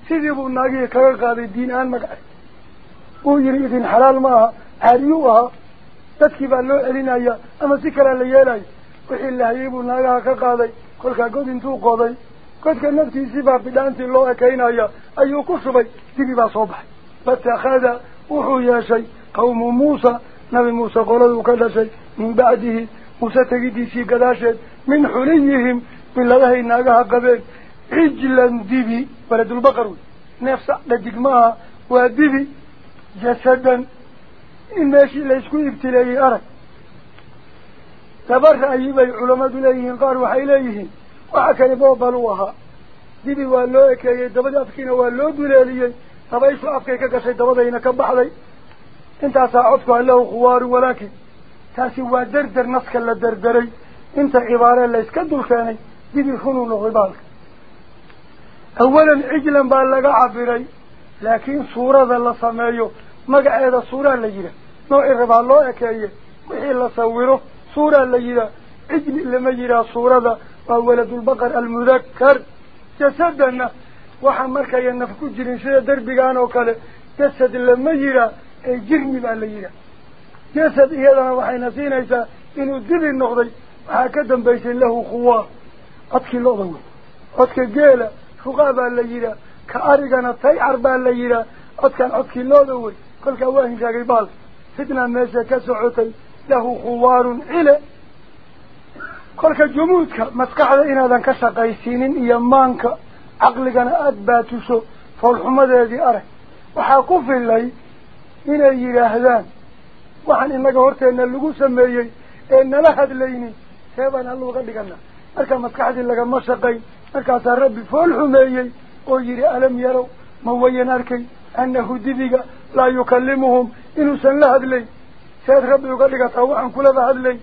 sidii buu naagihii kaga qaaday diin aan magacay wuu yihi idin xalaal ma aha caariyuu ahaa dadkii baa loo celinaya ama si kalea la yeelayo wixii la hayay buu naagaha ka qaaday كلك قد انتو قضي قد كان نفسي سباب بلانتي الله اكينا يا ايو كسبي تبي بصبح فاتخذ وحو يا شي قوم موسى نبي موسى قلدو كذا شي من بعده موسى تقدي سي قداشت من حليهم بالله ناقها قبل عجلا ديبي بلد البقر نفس لديك ماها وديبي جسدا إن ماشي ليس كو ابتلاي أرك تبرع أيبي علماء إليهم قاروا إليهم. وعكني بابا لوها ديبي والوك يدبج أفكين والوك إليهم طب إيش أفكيك قصي دبضينا كبحلي إنت أصعدك الله خوار ولكن تاسي ودردر نسك اللي دردري إنت عبارة اللي اسكدو ثاني ديبي خنون غبال أولا عجلا بألقى عبري لكن صورة الله سمايو مقعد صورة اللي جيلة نوعي ربع الله أكيه وحي الله صوره naf ku jirin sida derbigan oo kale jasad lama yidhaah ee jirmi baa la yidhaah jasad iyadana waxayna siinaysaa inuu dibi noqday waxaa ka dambaysay lahu khuwaar codkii lo-da wey codka geela ruqaa baa la yidhaah ka arigana taycar baa la yidhaah codkan codkii looda wey kolkaa waa hinshaagay baalka fitna meesha ka cile kolka jumuudka maskaxda inaadan ka shaqaysiinin iyo maanka caqligana aada baatuso foolxumadeedii arag waxaa ku filay inay yidhaahdaan waxaan inaga horteenna lagu sameeyey ee nala hadlaynin see baan alla uga dhigana marka maskaxdii lagama shaqayn markaasaa rabbi fool xumeeyey oo yidhi alam yarow ma wayan arkay annahu dibiga laa yukallimuhum inuusan la hadlayn سيد ربي قال لك طوعا كل ذهلي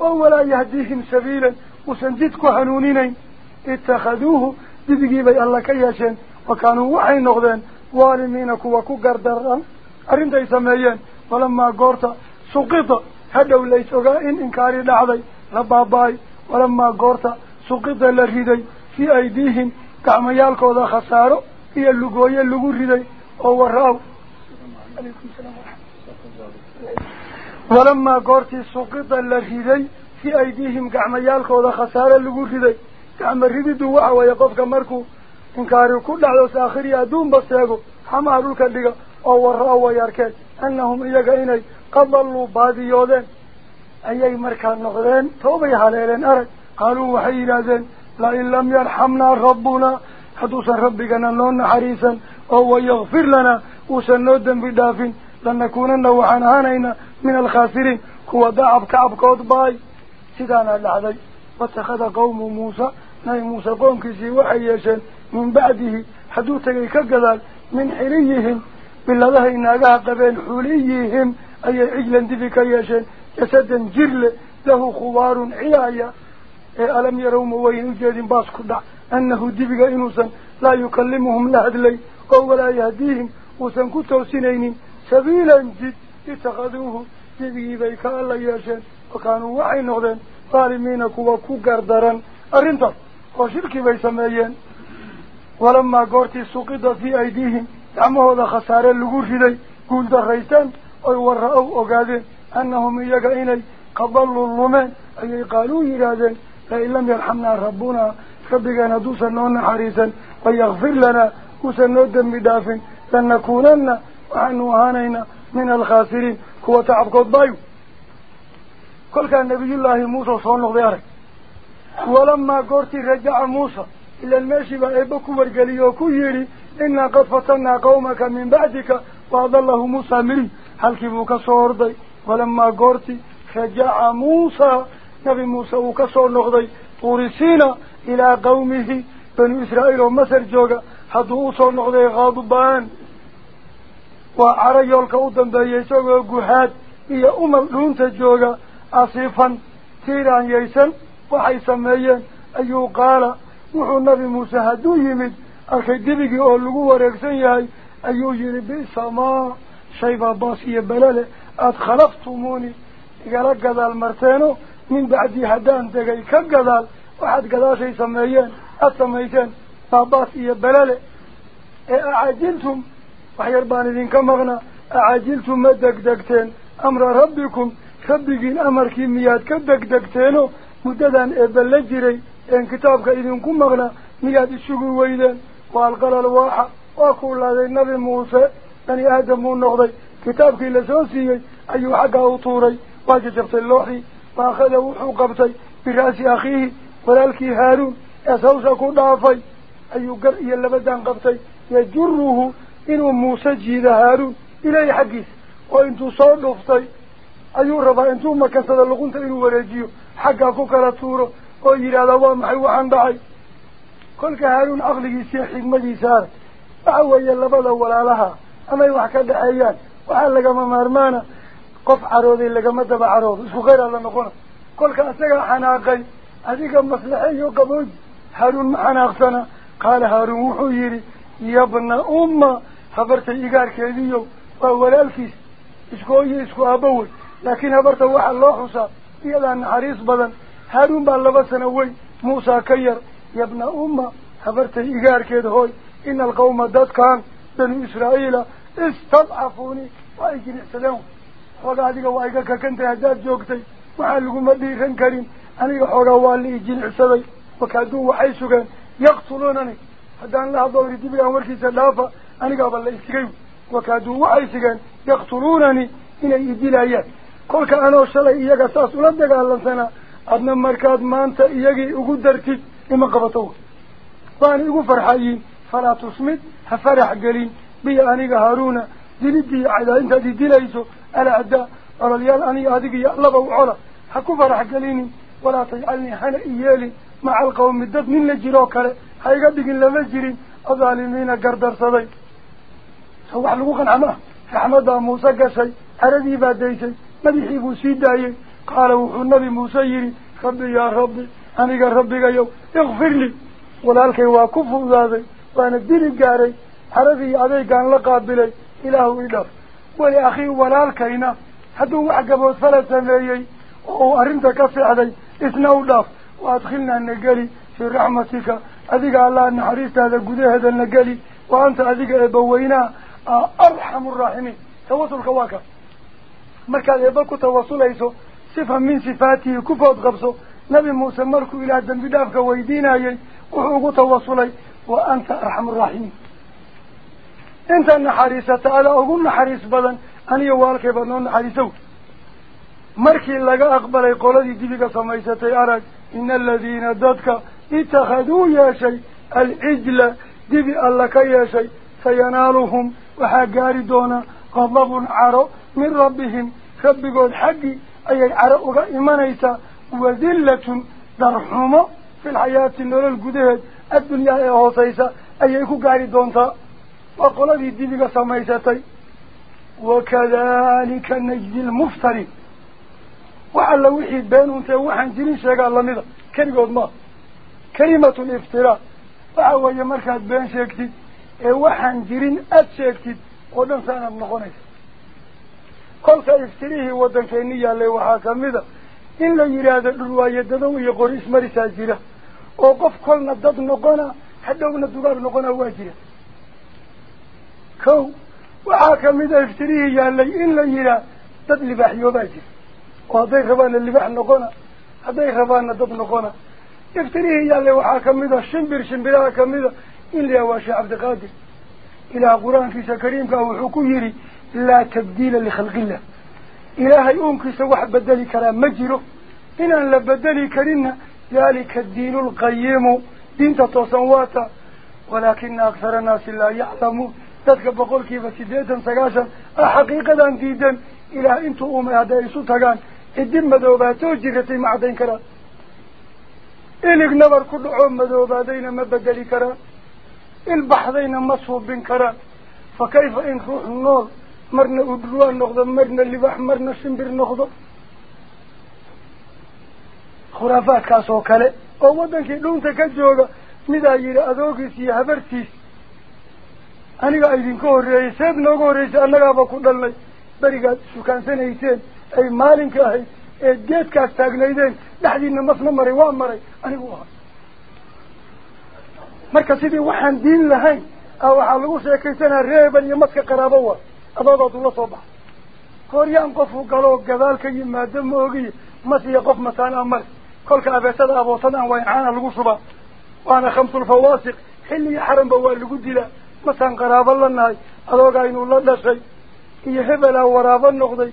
أولا يهديهم سبيلا وسنجدك حنونين اتخذوه ببقي بي الله كياشا وكانوا وحي نغذين والمينك وكو قردرا أرنت يسميين ولما قرت سقط هدو ليس وقائن إنكاري لعضي لباباي ولما قرت سقط لرهدي في أيديهم كعميالك وذا خسارو. هي اللقوية اللقو الرهدي أو الرهو عليكم السلام. عليكم aydiihim gacmayaalkooda khasaare lagu riday gacma rididu waxa weeye qofka markuu inkaari ku dhacdo saakhiri adduunba seego xamaha dhulka dhiga oo wara-o way arkeen annahum iyaga inay qad dalluu baadiyoodeen ayay markaa noqdeen toobay haleeleen arag qaaluu waxay yidhaahdeen lain lam yarxamnaa rabbunaa hadduusan rabbigana noo naxariisan oo wayakfir lanaa uusan noo dembi dhaafin لن نكون أنه من الخاسرين. هو ضعف كعب قوت باي. سيدان العذي واتخذ قوم موسى ناي موسى قوم كيسي وحيشا من بعده حدوثك كالقذال من حريهم بالله إن أقاق قبل حريهم أي عجلا دفك يشا جسدا جرل. له خوار عيايا إيه، ألم يروا موين جاد باس كدع أنه دفك إنوسا لا يكلمهم لهدلي أو ولا يهديهم. وسنكو توسينين سبيلا جد اتخذوه جديه بيكا الله ياشين وكانوا وعي نغدين ظالمين كوكو قردرا ارنتر وشرك بيسميين. ولما قرتي سقط في أيديهم عمه هذا خسارة لقوش دي قلت خيسان أي ورأوا اقادين أنهم يقعيني قبلوا اللومين أي قالوا يرادين فإن لم يرحمنا ربنا فبقنا دوسا نون حريسا ويغفر لنا وسنودا مدافن لنكونن وعنو هانينا من الخاسرين. هو تعب قد بايو. كل كان نبي الله موسى صلى الله عليه وسلم ولما قرتي رجع موسى إلى الماشي بأيبك ورقلي وكيري إنا قد فتنا قومك من بعدك وعد الله موسى مري هل كيبوك صوردي ولما قرتي رجع موسى. نبي موسى وكسور نغضي قرسينا إلى قومه بني إسرائيل ومسر جوغا. حدوه صور نغضي غاضبان. Umal dhuunta jooga asifan tiiraanyaysan waxay sameeyeen ayuu qaala wuxuu nabi muuse hadduu yimid arkay dibigii oo lagu wareegsan yahay ayuu yihi bisamaa shaybaa baas iyo belele aada khalaftumuuni igala gadaal marteeno min bacdii haddaan tegay ka gadaal waxaad gadaashay sameeyeen aada samayseen baabaas iyo belele ee acajiltum وحيربان إذن كمغنا أعجلتم ما دكدكتين أمر ربكم خبقين أمر كميات كدكدكتين مددان إبلا جري إن كتابك إذن كمغنا مياد الشقو ويدان والقل الواحة وأقول لدي النبي موسى أني آدم نغضي كتابك إلا سوسي أي حقا وطوري واجبت اللوحي فأخذ وحقبتي برأس أخيه ولالكي هارون. أسوسك ضعفي أي قرئي اللبدان قبتي. يجره ileyhi xaggiisa oo intuu soo dhuftay ayuu rabaa intuu makansado luqunta inuu wareejiyo xaggaa ku kala tuuro oo yidhaahdaa waa maxay waxaan dhacay kolka haaruun caqligiisiiyo xigmadiisa arag waxa weeye labada walaalaha amay wax ka dhexeeyaan waxaa lagama maarmaana qof carooday lagama daba caroodo isku khayraa la noqona kolka isagaa xanaaqay adiga maslaxe iyo qabooji haaruun ma xanaaqsana qaala haaruun wuxuu yidhi yabna umma wey laakiin habarta waxaa loo xusaa iyadaa naxariis badan haaruun baa laba sano weyn muusaa ka yar yabna umma habartay igaarkeed hooy ina alqawma dadkan banu israa'iila istadcafuunii waa ay jilicsadeen xoogaa adiga waa iga kakantahay haddaad joogtay waxaa laguma dhiiran karin aniga xoogaa waa la i jilicsaday wakaaduu waxay sugeen yaqtuluunani haddaan la hadlo iri dibigaan warkiisa dhaafa anigaaba la isigay wakaaduu waxay sigeen yaqtuluunani inay idilayaan kolka anoo shalay iyaga saas ula dagaalansanaa adna markaad maanta iyagii ugu dartid ima qabato waana igu farxayiin falaa tusmid ha farax gelin biyo aniga haaruuna dilidii cadaa intaad idilayso alacdaa cololyaal aniga adigiyo allaba u cola ha ku farax gelinin walaa tajcalnii hana i yeelin maca alqawmi dad nin la jiroo kale ha iga dhigin lama jirin adaalimiina gardarsaday ah baa daysay madaxii buu sii daayey qaala wuxuu nabi muuse yidhi rabbi yaa rabbi aniga rabbigayow ikfir lii walaalkay waa ku fududaaday waana dili gaaray caradii adeygaan la qaabilay ilaahu i dhaf weli akhii walaalkayna hadduu wax gaboodfala sameeyey oo uu arrinta ka seexday isna u dhaaf وأدخلنا النقلي في رحمتك أذيك الله نحريست هذا قده هذا النقلي وأنت أذيك إبوينا أرحم الراحمين. توصل كواكا مركز إباكو توصل إيسو. صفة من صفاته كفوت غبصو نبي موسى مركو إلى الدنب دافك ويدينا وحوق توصلي وأنت أرحم الراحمين. إنت النحريسة على أقول نحريس بدن. أني والك بدن نحريسو. markii laga aqbalay qoladii dibiga samaysatay arag ina aladiina dadka ittakhaduu yeeshay alcijla dibi alla ka yeeshay sayanaaluhum waxaa gaari doona qadabun caro min rabbihim rabbigood xaggii ayay caro uga imanaysaa wadillatun darxumo fi lxayaati nolol gudaheed addunyaa ee hoosaysa ayay ku gaari doontaa waa qoladii dibiga samaysatay wakadalika najdi lmuftari وعلى وحي بين أنت وحن جرين شيء شيكتي وحن جرين أد شيكتي ودن سانا بنقونيس. كل سيفتريه ودن كينية اللي وحاكم ماذا إن لا يراد الرواية ددو يقول اسم رساجرة وقف كلنا دد نقونا حتى ونا دولار نقونا واجرة. كو وحاكم ماذا افتريه يالي إن لا يراد دد لبحيو باجر وهذي ربان اللي بح نقونا هذي ربان ضد نقونا. يفتريه يالله وحاكمده شنبر شنبرها كمده إلا واشي عبد القادر. إلى قرآن في سكريم كأو يري لا تبديل لخلق الله. إلهي أمك سوح بدلي كلام مجره إن أن لبدلي كرنا ذلك الدين القيم. دين تصواتا ولكن أكثر الناس لا يعلمون. تذكر بقول كيف سيديتا سقاشا. حقيقة ديدا. إلى أنتو أمي هذا يسو تقان. idin madoobaatoo jiratay ma caddayn karaan ilig nabar ku dhaco madoobaadayna ma bedeli il baxdayna ma suubin karaan fa kayfa in ruux nool marna uu dhurwaan noqdo marna libax marna shimbir noqdo khuraafaadkaas oo kale oo waddankii dhuunta ka jooga midaa yidhi adoogiis iyo habartiis aniga idinka horreeyey seed nooga horreysay annagaaba ku dhalnay berigaad sukaansanayseen ay maalinka ahayd ee geedkaas taagnaydeen dhexdiina masna maray waa maray anigu ahaa marka sidii waxaan diin lahayn a waxaa lagu sheekaysanaa reebel iyo madka qaraabo waa adoodaad ula soo baxa kooryaan qofu galoo gadaal ka yimaado ma ogiyo masiya qof mataana male kolka abeesada aboosadaan waa incaana lagu shubaa waana khamsulfawaasiq xilliga xaranba waa lagu dilaa masaan qaraabo la nahay adoogaa inuu la dhashay iyo hebelaa waraabo noqday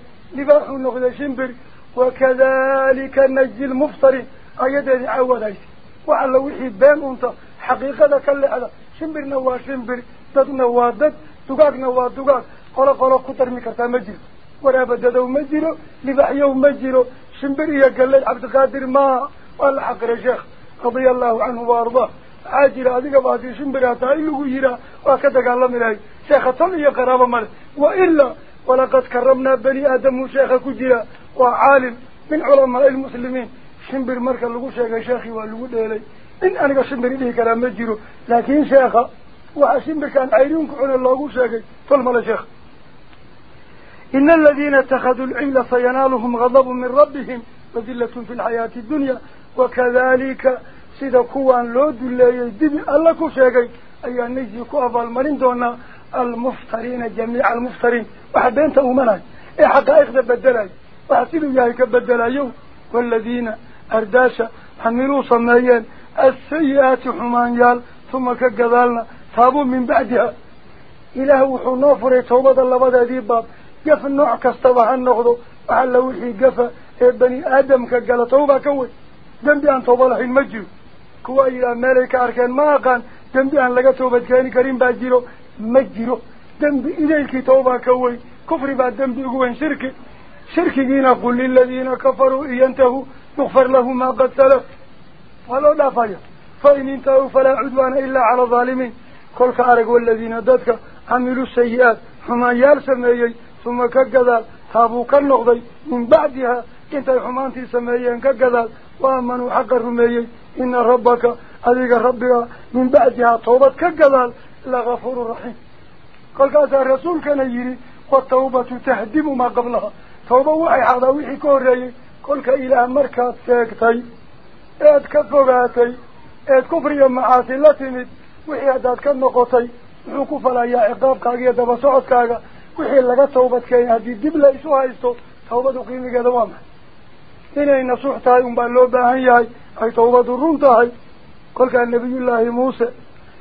حقيقة كل هذا شنبر نوا شنبر دد نوا دد دقاق نوا دقاق قال قال كتر مكرتا مجل ولا بددوا مجلو لباح يوم مجلو شنبر يقل عبد القادر ما. والحق رشيخ رضي الله عنه وأرضاه. عاجل هذه بعد شنبر هتاي له يرى وكذا قال الله ملاي شيخ طلي قرابة مال. وإلا ولقد كرمنا بني آدم شيخ كجرا وعالم من علماء المسلمين. شنبر مركا لغو شيخ شيخي إن أنا شنبر إليه كلام مجرو لكن شيخ وشنبر كان عيرون كعون الله شيخي فالملا شيخ. إن الذين اتخذوا العيل سينالهم غضب من ربهم وذلة في الحياة الدنيا وكذلك سيدا كوان لو دلي دبي الله كو شيخي أي نجي كو أفال دونا المفترين جميع المفترين. وحبين تأمنا إيه حقائق ذا بدلاي؟ وحسيلوا ياهي كبدلايو. والذين أرداشا حملوا صميين السيئات حمانيال ثم كقذالنا تابوا من بعدها. إله وحو نوفر توبة اللبادة ذي باب قف النوع كستبها النغضو وحل وحي قف. بني آدم كقال توبة كوي. جنبي أن توبة لحين مجيو كوا إلى أركان ما أقان جنبي أن لقى توبة كاني كريم باجيرو مجيرو ذنب إليك توبة كوي. كفر بعد ذنب يقوين شرك شرك جينا قل للذين كفروا ينتهوا يغفر له ما قد سلف. ولو لا فايا فإن انتهوا فلا عدوان إلا على الظالمين. كل كارك والذين ددك عملوا السيئات. حما يال ثم كقذال تابوا كالنغضي من بعدها انت حمانتي سميين كقذال وآمنوا حق الرميين إن ربك أذيك ربك. من بعدها توبت كقذال لغفور رحيم. قال كذا الرسول كان يري والتوبة تهدم ما قبلها. توبة وحي هذا وحي كوري. قل إلى مركز ساكتي eed ka fogaatay eed kufriya macaasi la timid wixii haddaad ka noqotay muxuu ku falayaa ciqaabkaaga iyo daba socodkaaga wixii laga tawbad keenay haddii dib la isu haysto tawbadu qiimigeeda waa maxay inay nasuux tahay unbaa loo baahan yahay ay tawbadu run tahay kolkaa nebiyullaahi muuse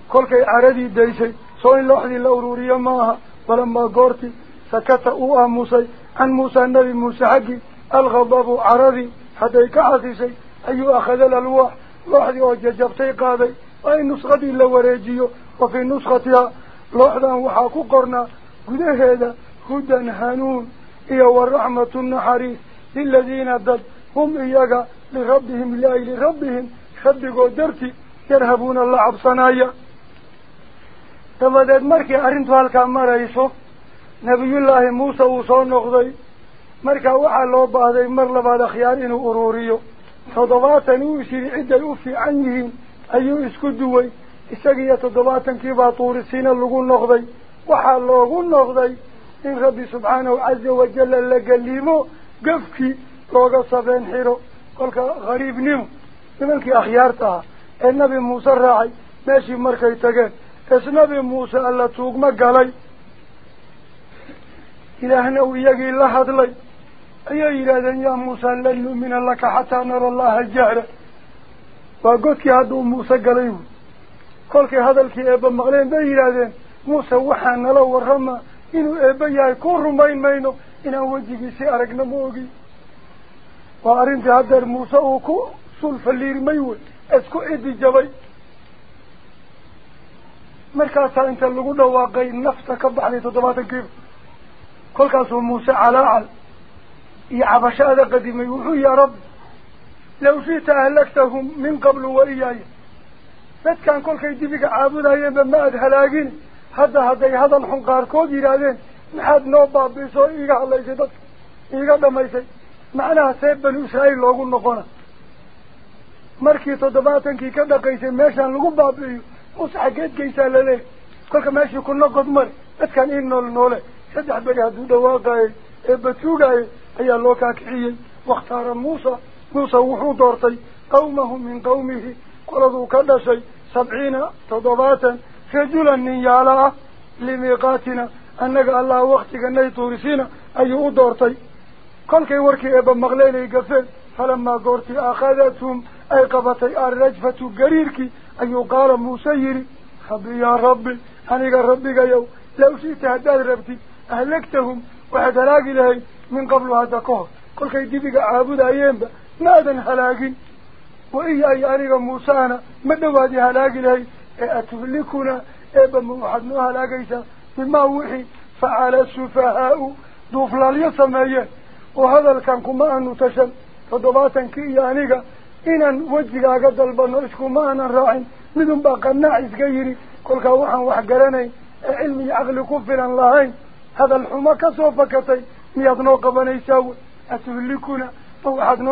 kolkay caradii daysay soo in looxdii la ururiyo maaha walamaa goorti sakata uu aamusay can muusa nebi muuse xaggii alghadabu caradii hadday ka xasishay looxdii oo jajabtay qaaday waa in nuskhadii la wareejiyo wa fii nuskhatihaa looxdan waxaa ku qornaa gudaheeda hudan hanuun iyo waraxmatu naxariis liladiina dad hum iyaga lirabbihim liay lirabbihim rabbigoo darti yarhabuuna la cabsanaya dabadeed markii arrintu halkaa marayso nebiyullaahi muuse uu soo noqday markaa waxaa loo baahday mar labaad akhyaar inuu cidday u fiican yihiin ayuu isku duway isagiiyo toddobaatankiibaa tuurisiina lagu noqday waxaa loogu noqday in rabbi subxaanahu caza wajalla la galiimo gafkii looga sabeen xiro kolka khariibnimo nimankii akhyaarta ahaa ee nabi muuse raacay meeshii markay tageen es nabi muuse alla tuugma galay ilaahna uu iyagii la hadlay muusa lan nu'mina laka xataa nara allaha jahra waa godkii hadduu muuse galay wy kolkay hadalkii eebba maqleen bay yidhaahdeen muuse waxaa nala warrama inuu eebba yahay ku rumayn mayno inaan wejigiisii aragna ma ogi waa arrintii haddeer muuse uu ku sulfaliirmay wey isku cidi jabay markaasaa inta lagu dhawaaqay nafta ka baxday toddobaatankiiba kolkaasuu muuse calaacal cabashaada qadimay wuxuu yaa rabbi law shi'ta ahlaktahum min qablu wa iyaaya dadkan kolkay dibiga caabudayeenba ma aada halaagin hadda hadday hadal xun qaarkood yidhaahdeen maxaad noo baabiisay oo iiga hadlaysay dadka iiga dhamaysay macnaha see banu israa'iil loogu noqona markii toddobaatankii ka dhaqaysay meeshaan lagu baabi'iyo muuse xaggeed geysaa laleehay kolka meeshii ku noqod mari dadkan ii nool noole saddex beri hadduu dhawaaqaayay ee batuugaayay هي لو كاكحيين واختار موسى موسى وحو دورتي قومه من قومه قلدوا كل شيء سبعين تضباتا فجل النيالة لميقاتنا أنك الله وقتك أنه تورسينا أيه دورتي كل كي وركي إبا مغليلي قفل فلما قرتي أخذتهم أي قبطي الرجفة قريركي أيه قال موسى يري خبي يا ربي أنك ربك يو لو شئت هداد ربتي أهلكتهم وحتلاقي لهي ka hor kolkay dibiga caabudayeenba maadan halaagin wa iya ay aniga muuseana ma dhowaadi halaagi lahayd ee atuhlikuna eeba ma waxaad noo halaagaysaa bimaa wixii facala sufahaau duuflaalyo sameeyeen oo hadalkan kuma aanu tashan toddobaatankii iyo aniga inaan wejigaaga dalbano iskuma aanan raacin midun baa qanaac iska yidhi kolkaa waxaan wax garanayn ee cilmi iyo caqli ku filan lahayn hadal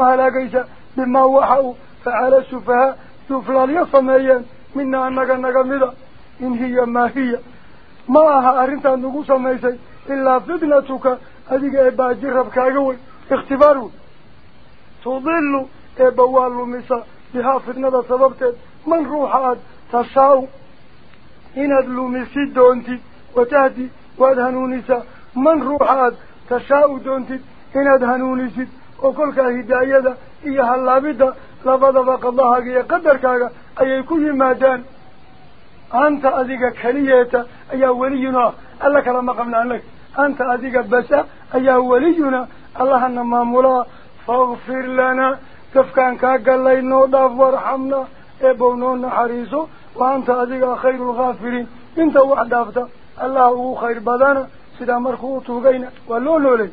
halaagaysaa bimaa waxa uu facala sufahaa duuflaalyo sameeyeen mina annaga naga mida in hiya maa hiya ma aha arrintaad nagu samaysay ilaa fitnatuka adiga ee baajirabkaaga wey ikhtibaar wey tudilu eebba waa lumisa bihaa fitnada sababteed man ruuxa aad tashaa-u inaad lumisi doontid watahdi waad hanuunisaa man ruuxa aad hanuunisid oo kolkaa hidaayada iyo hallaabidda labadaba qadahaaga iyo qadarkaaga ayay ku yimaadaan anta adiga keliyeeta ayaa weliyuna ah alla kalama qabna annaga anta adiga basa ayaa weliyuna allahana maamulaa fakfir lanaa gafkaan kaa gallay noo dhaaf warxamna eebow noo naxariiso wa anta adiga khayru lghaafiriin inta wax dhaafta allah ugu khayr badana سيدان مرخوه توقين والولولي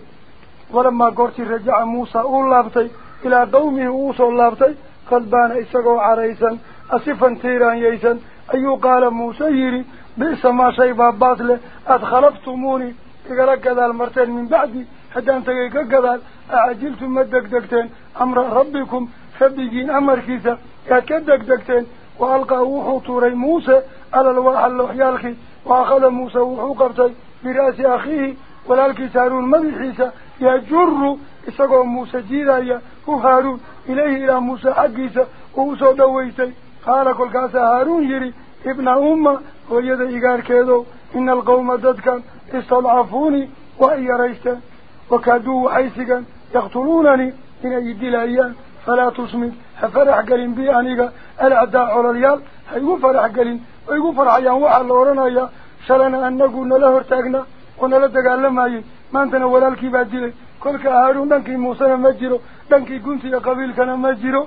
ولما قرت رجع موسى اللابتي إلى قومه أوسى اللابتي قلبان إساقو عريسا أسفا تيران ييسا أيو قال موسى يري بيس ما شيء باباتلي أدخلبتموني إقلق كذا المرتين من بعدي حتى أنت إقلق كذا أعجلتم الدكتكتين أمر ربكم فبيجين أمر كيسا إقلق كذا وألقى وحو طوري موسى على الواح اللوحيالخي وأخذ موسى وحو قبتي برأس أخيه ولا من مضيحيسا يجر إساقو موسى جيدايا وهارون إليه إلى موسى أقيسا ووسو دويسي قال كل كاسا هارون يري ابن أمة ويدا إيقار كيدو. إن القوم ددكا استضعفوني وإيا ريستا وكادوه حيسكا يقتلونني. إن أيدي الأيان فلا تسمن. هفرح قلن بيانيقا العداء على اليال هيقو فرح قلن ويقو فرح يانوح اللورانايا nala hortaagnaa oo nala dagaalamayey maantana walaalkii baa dilay kolka haaruun dhankii muusena ma jiro dhankii guntiga qabiilkana ma jiro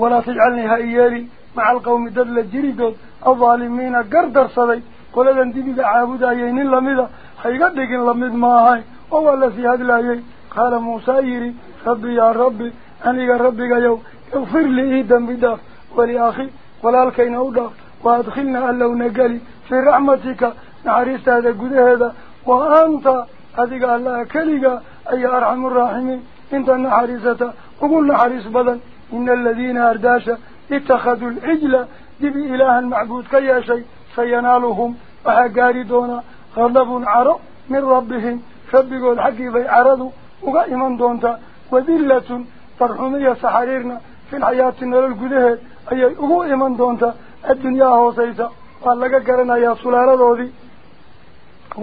walaa tajcalnii ha iyeelin maca alqawmi dad la jiridood aldaalimiina gardarsaday qoladan dibiga caabudayay nin lamida ha iga dhigin lamid ma ahayn oo waa lasii hadlayey qaala muusaa yidhi rabbi yaa rabbi aniga rabbigayow ikfir lii ii dambi dhaaf wali akhi walaalkayna u dhaaf wa adkhilna allowna geli في رحمتك نعريست هذا قد هذا وأنت هذا الله كليك أي أرحم الرحيم إنت نعريست قبول نعريس بدن. إن الذين أرداشا اتخذوا العجلة دي بإله المعبود كي شيء سينالهم وحقاري دونا غلب عرق من ربهم. فبقوا الحق في عرضوا وقائما دونتا. وذلة فرحومية سحريرنا في الحياة نرى القدهة أي أقوئ من دونتا الدنيا هو سيسا. Waa laga garanayaa sulaaladoodii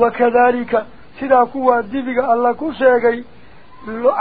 wakadalika sidaa kuwaa dibiga alla ku sheegay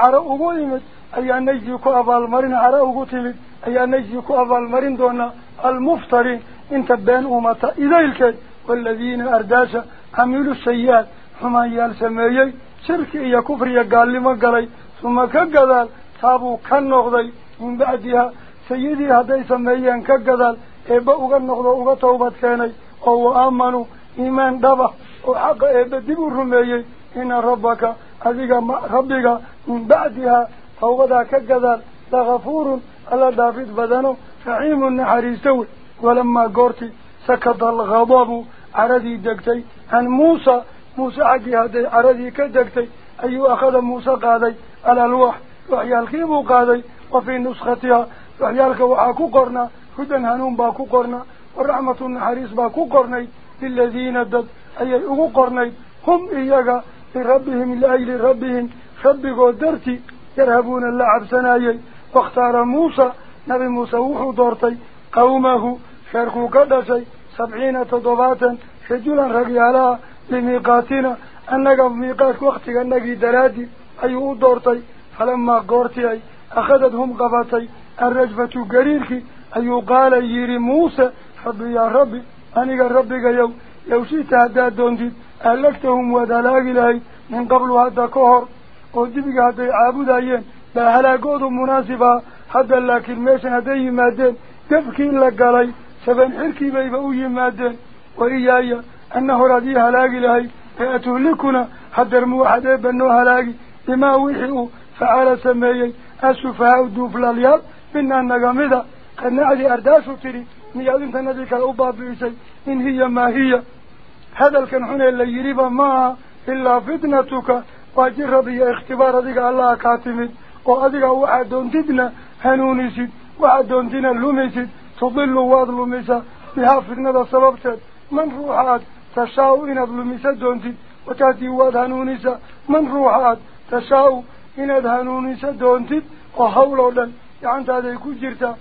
caro ugu imid ayaa najzi ku abaalmarin caro ugu timid ayaa najzi ku abaalmarin doonaa almuftariin inta been uumata idaylkeed waaladiina ardaasha camilu sayi-aad xumaanyaal sameeyey shirki iyo kufriya gaalnimo galay suma ka gadaal taabuu ka noqday min bacdiha sayidii hadday sameeyeen ka gadaal إبا أغا نغضا أغا توبات كاني أو آمنوا إيمان دبا وحق إبا ديب الرمي إن ربك ربك من بعدها أو غدا كجدال لغفور ألا دافيد بدنه فعيم النحريسو ولما قرتي سكت الغضب عردي دكتي عن موسى موسى عقي هذا عردي كدكتي أي أخذ موسى قادي على الوح وحيالكي مو قادي وفي نسختها وحيالك وحاكو قرنا هدى هنون باكو قرنا ورحمة النحريس باكو قرنا للذين الدد أي أغو قرنا هم إياغا لربهم الأي لربهم خبقوا درتي يرهبون اللعب سنايي واختار موسى نبي موسى وحو دورتي. قومه شرخو قدسي سبعين تضباتا شجولا رقيالا لميقاتنا أنك ميقات وقتك أنك درادي. أي أغو دورتي. فلما قرتي أخذتهم قباتي الرجفة قريركي أيو قال يري موسى ربي يا ربي أني ربي يو يو شيت هذا دونجد ألكتهم ودلاغ إلهي من قبل هذا كهر وجبك هذا عابد أيام بأهلا قوض مناسبة حتى لكن ماشا هذي مادين تبكي لك علي سبن حركي بيبأوي مادين وإياي أنه رضي هلاغ إلهي فأتهلكنا حتى الموحدة بنو هلاغ بما وحيه فعلى سميه أسفها ودوف لليال بنا النقام إذا قد نعلي أرداس تري نياد انت نذيك الأباب بيسي إن هي ما هي. هذا الكنحن اللي يريب ما إلا فتنتك. واجر بي اختبار ذيك الله كاتمين وأذيك وعدون تدنا هنونيسي وعدون تدنا لوميسي تضل واض لوميسا بها فتنة سببت من روحات تشاو إن اللوميسا دونت وتأتي واض هنونيسا من روحات تشاو إن اللوميسا دونت وحول أولا يعني هذا يكون جيرتا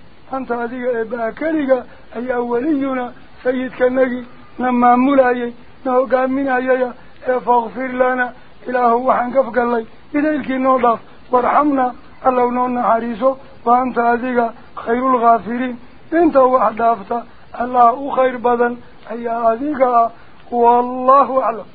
ayaa weliyuna sayidkanagii na maamulayay na hogaaminayaya ee fakfir lana ilaahu waxaan gafgallay idaylkii noo dhaaf warxamna allow noo naxariiso wa anta adiga khayrulghaafiriin inta wax dhaafta allaha u khayr badan ayaa adiga ah wallahu aclam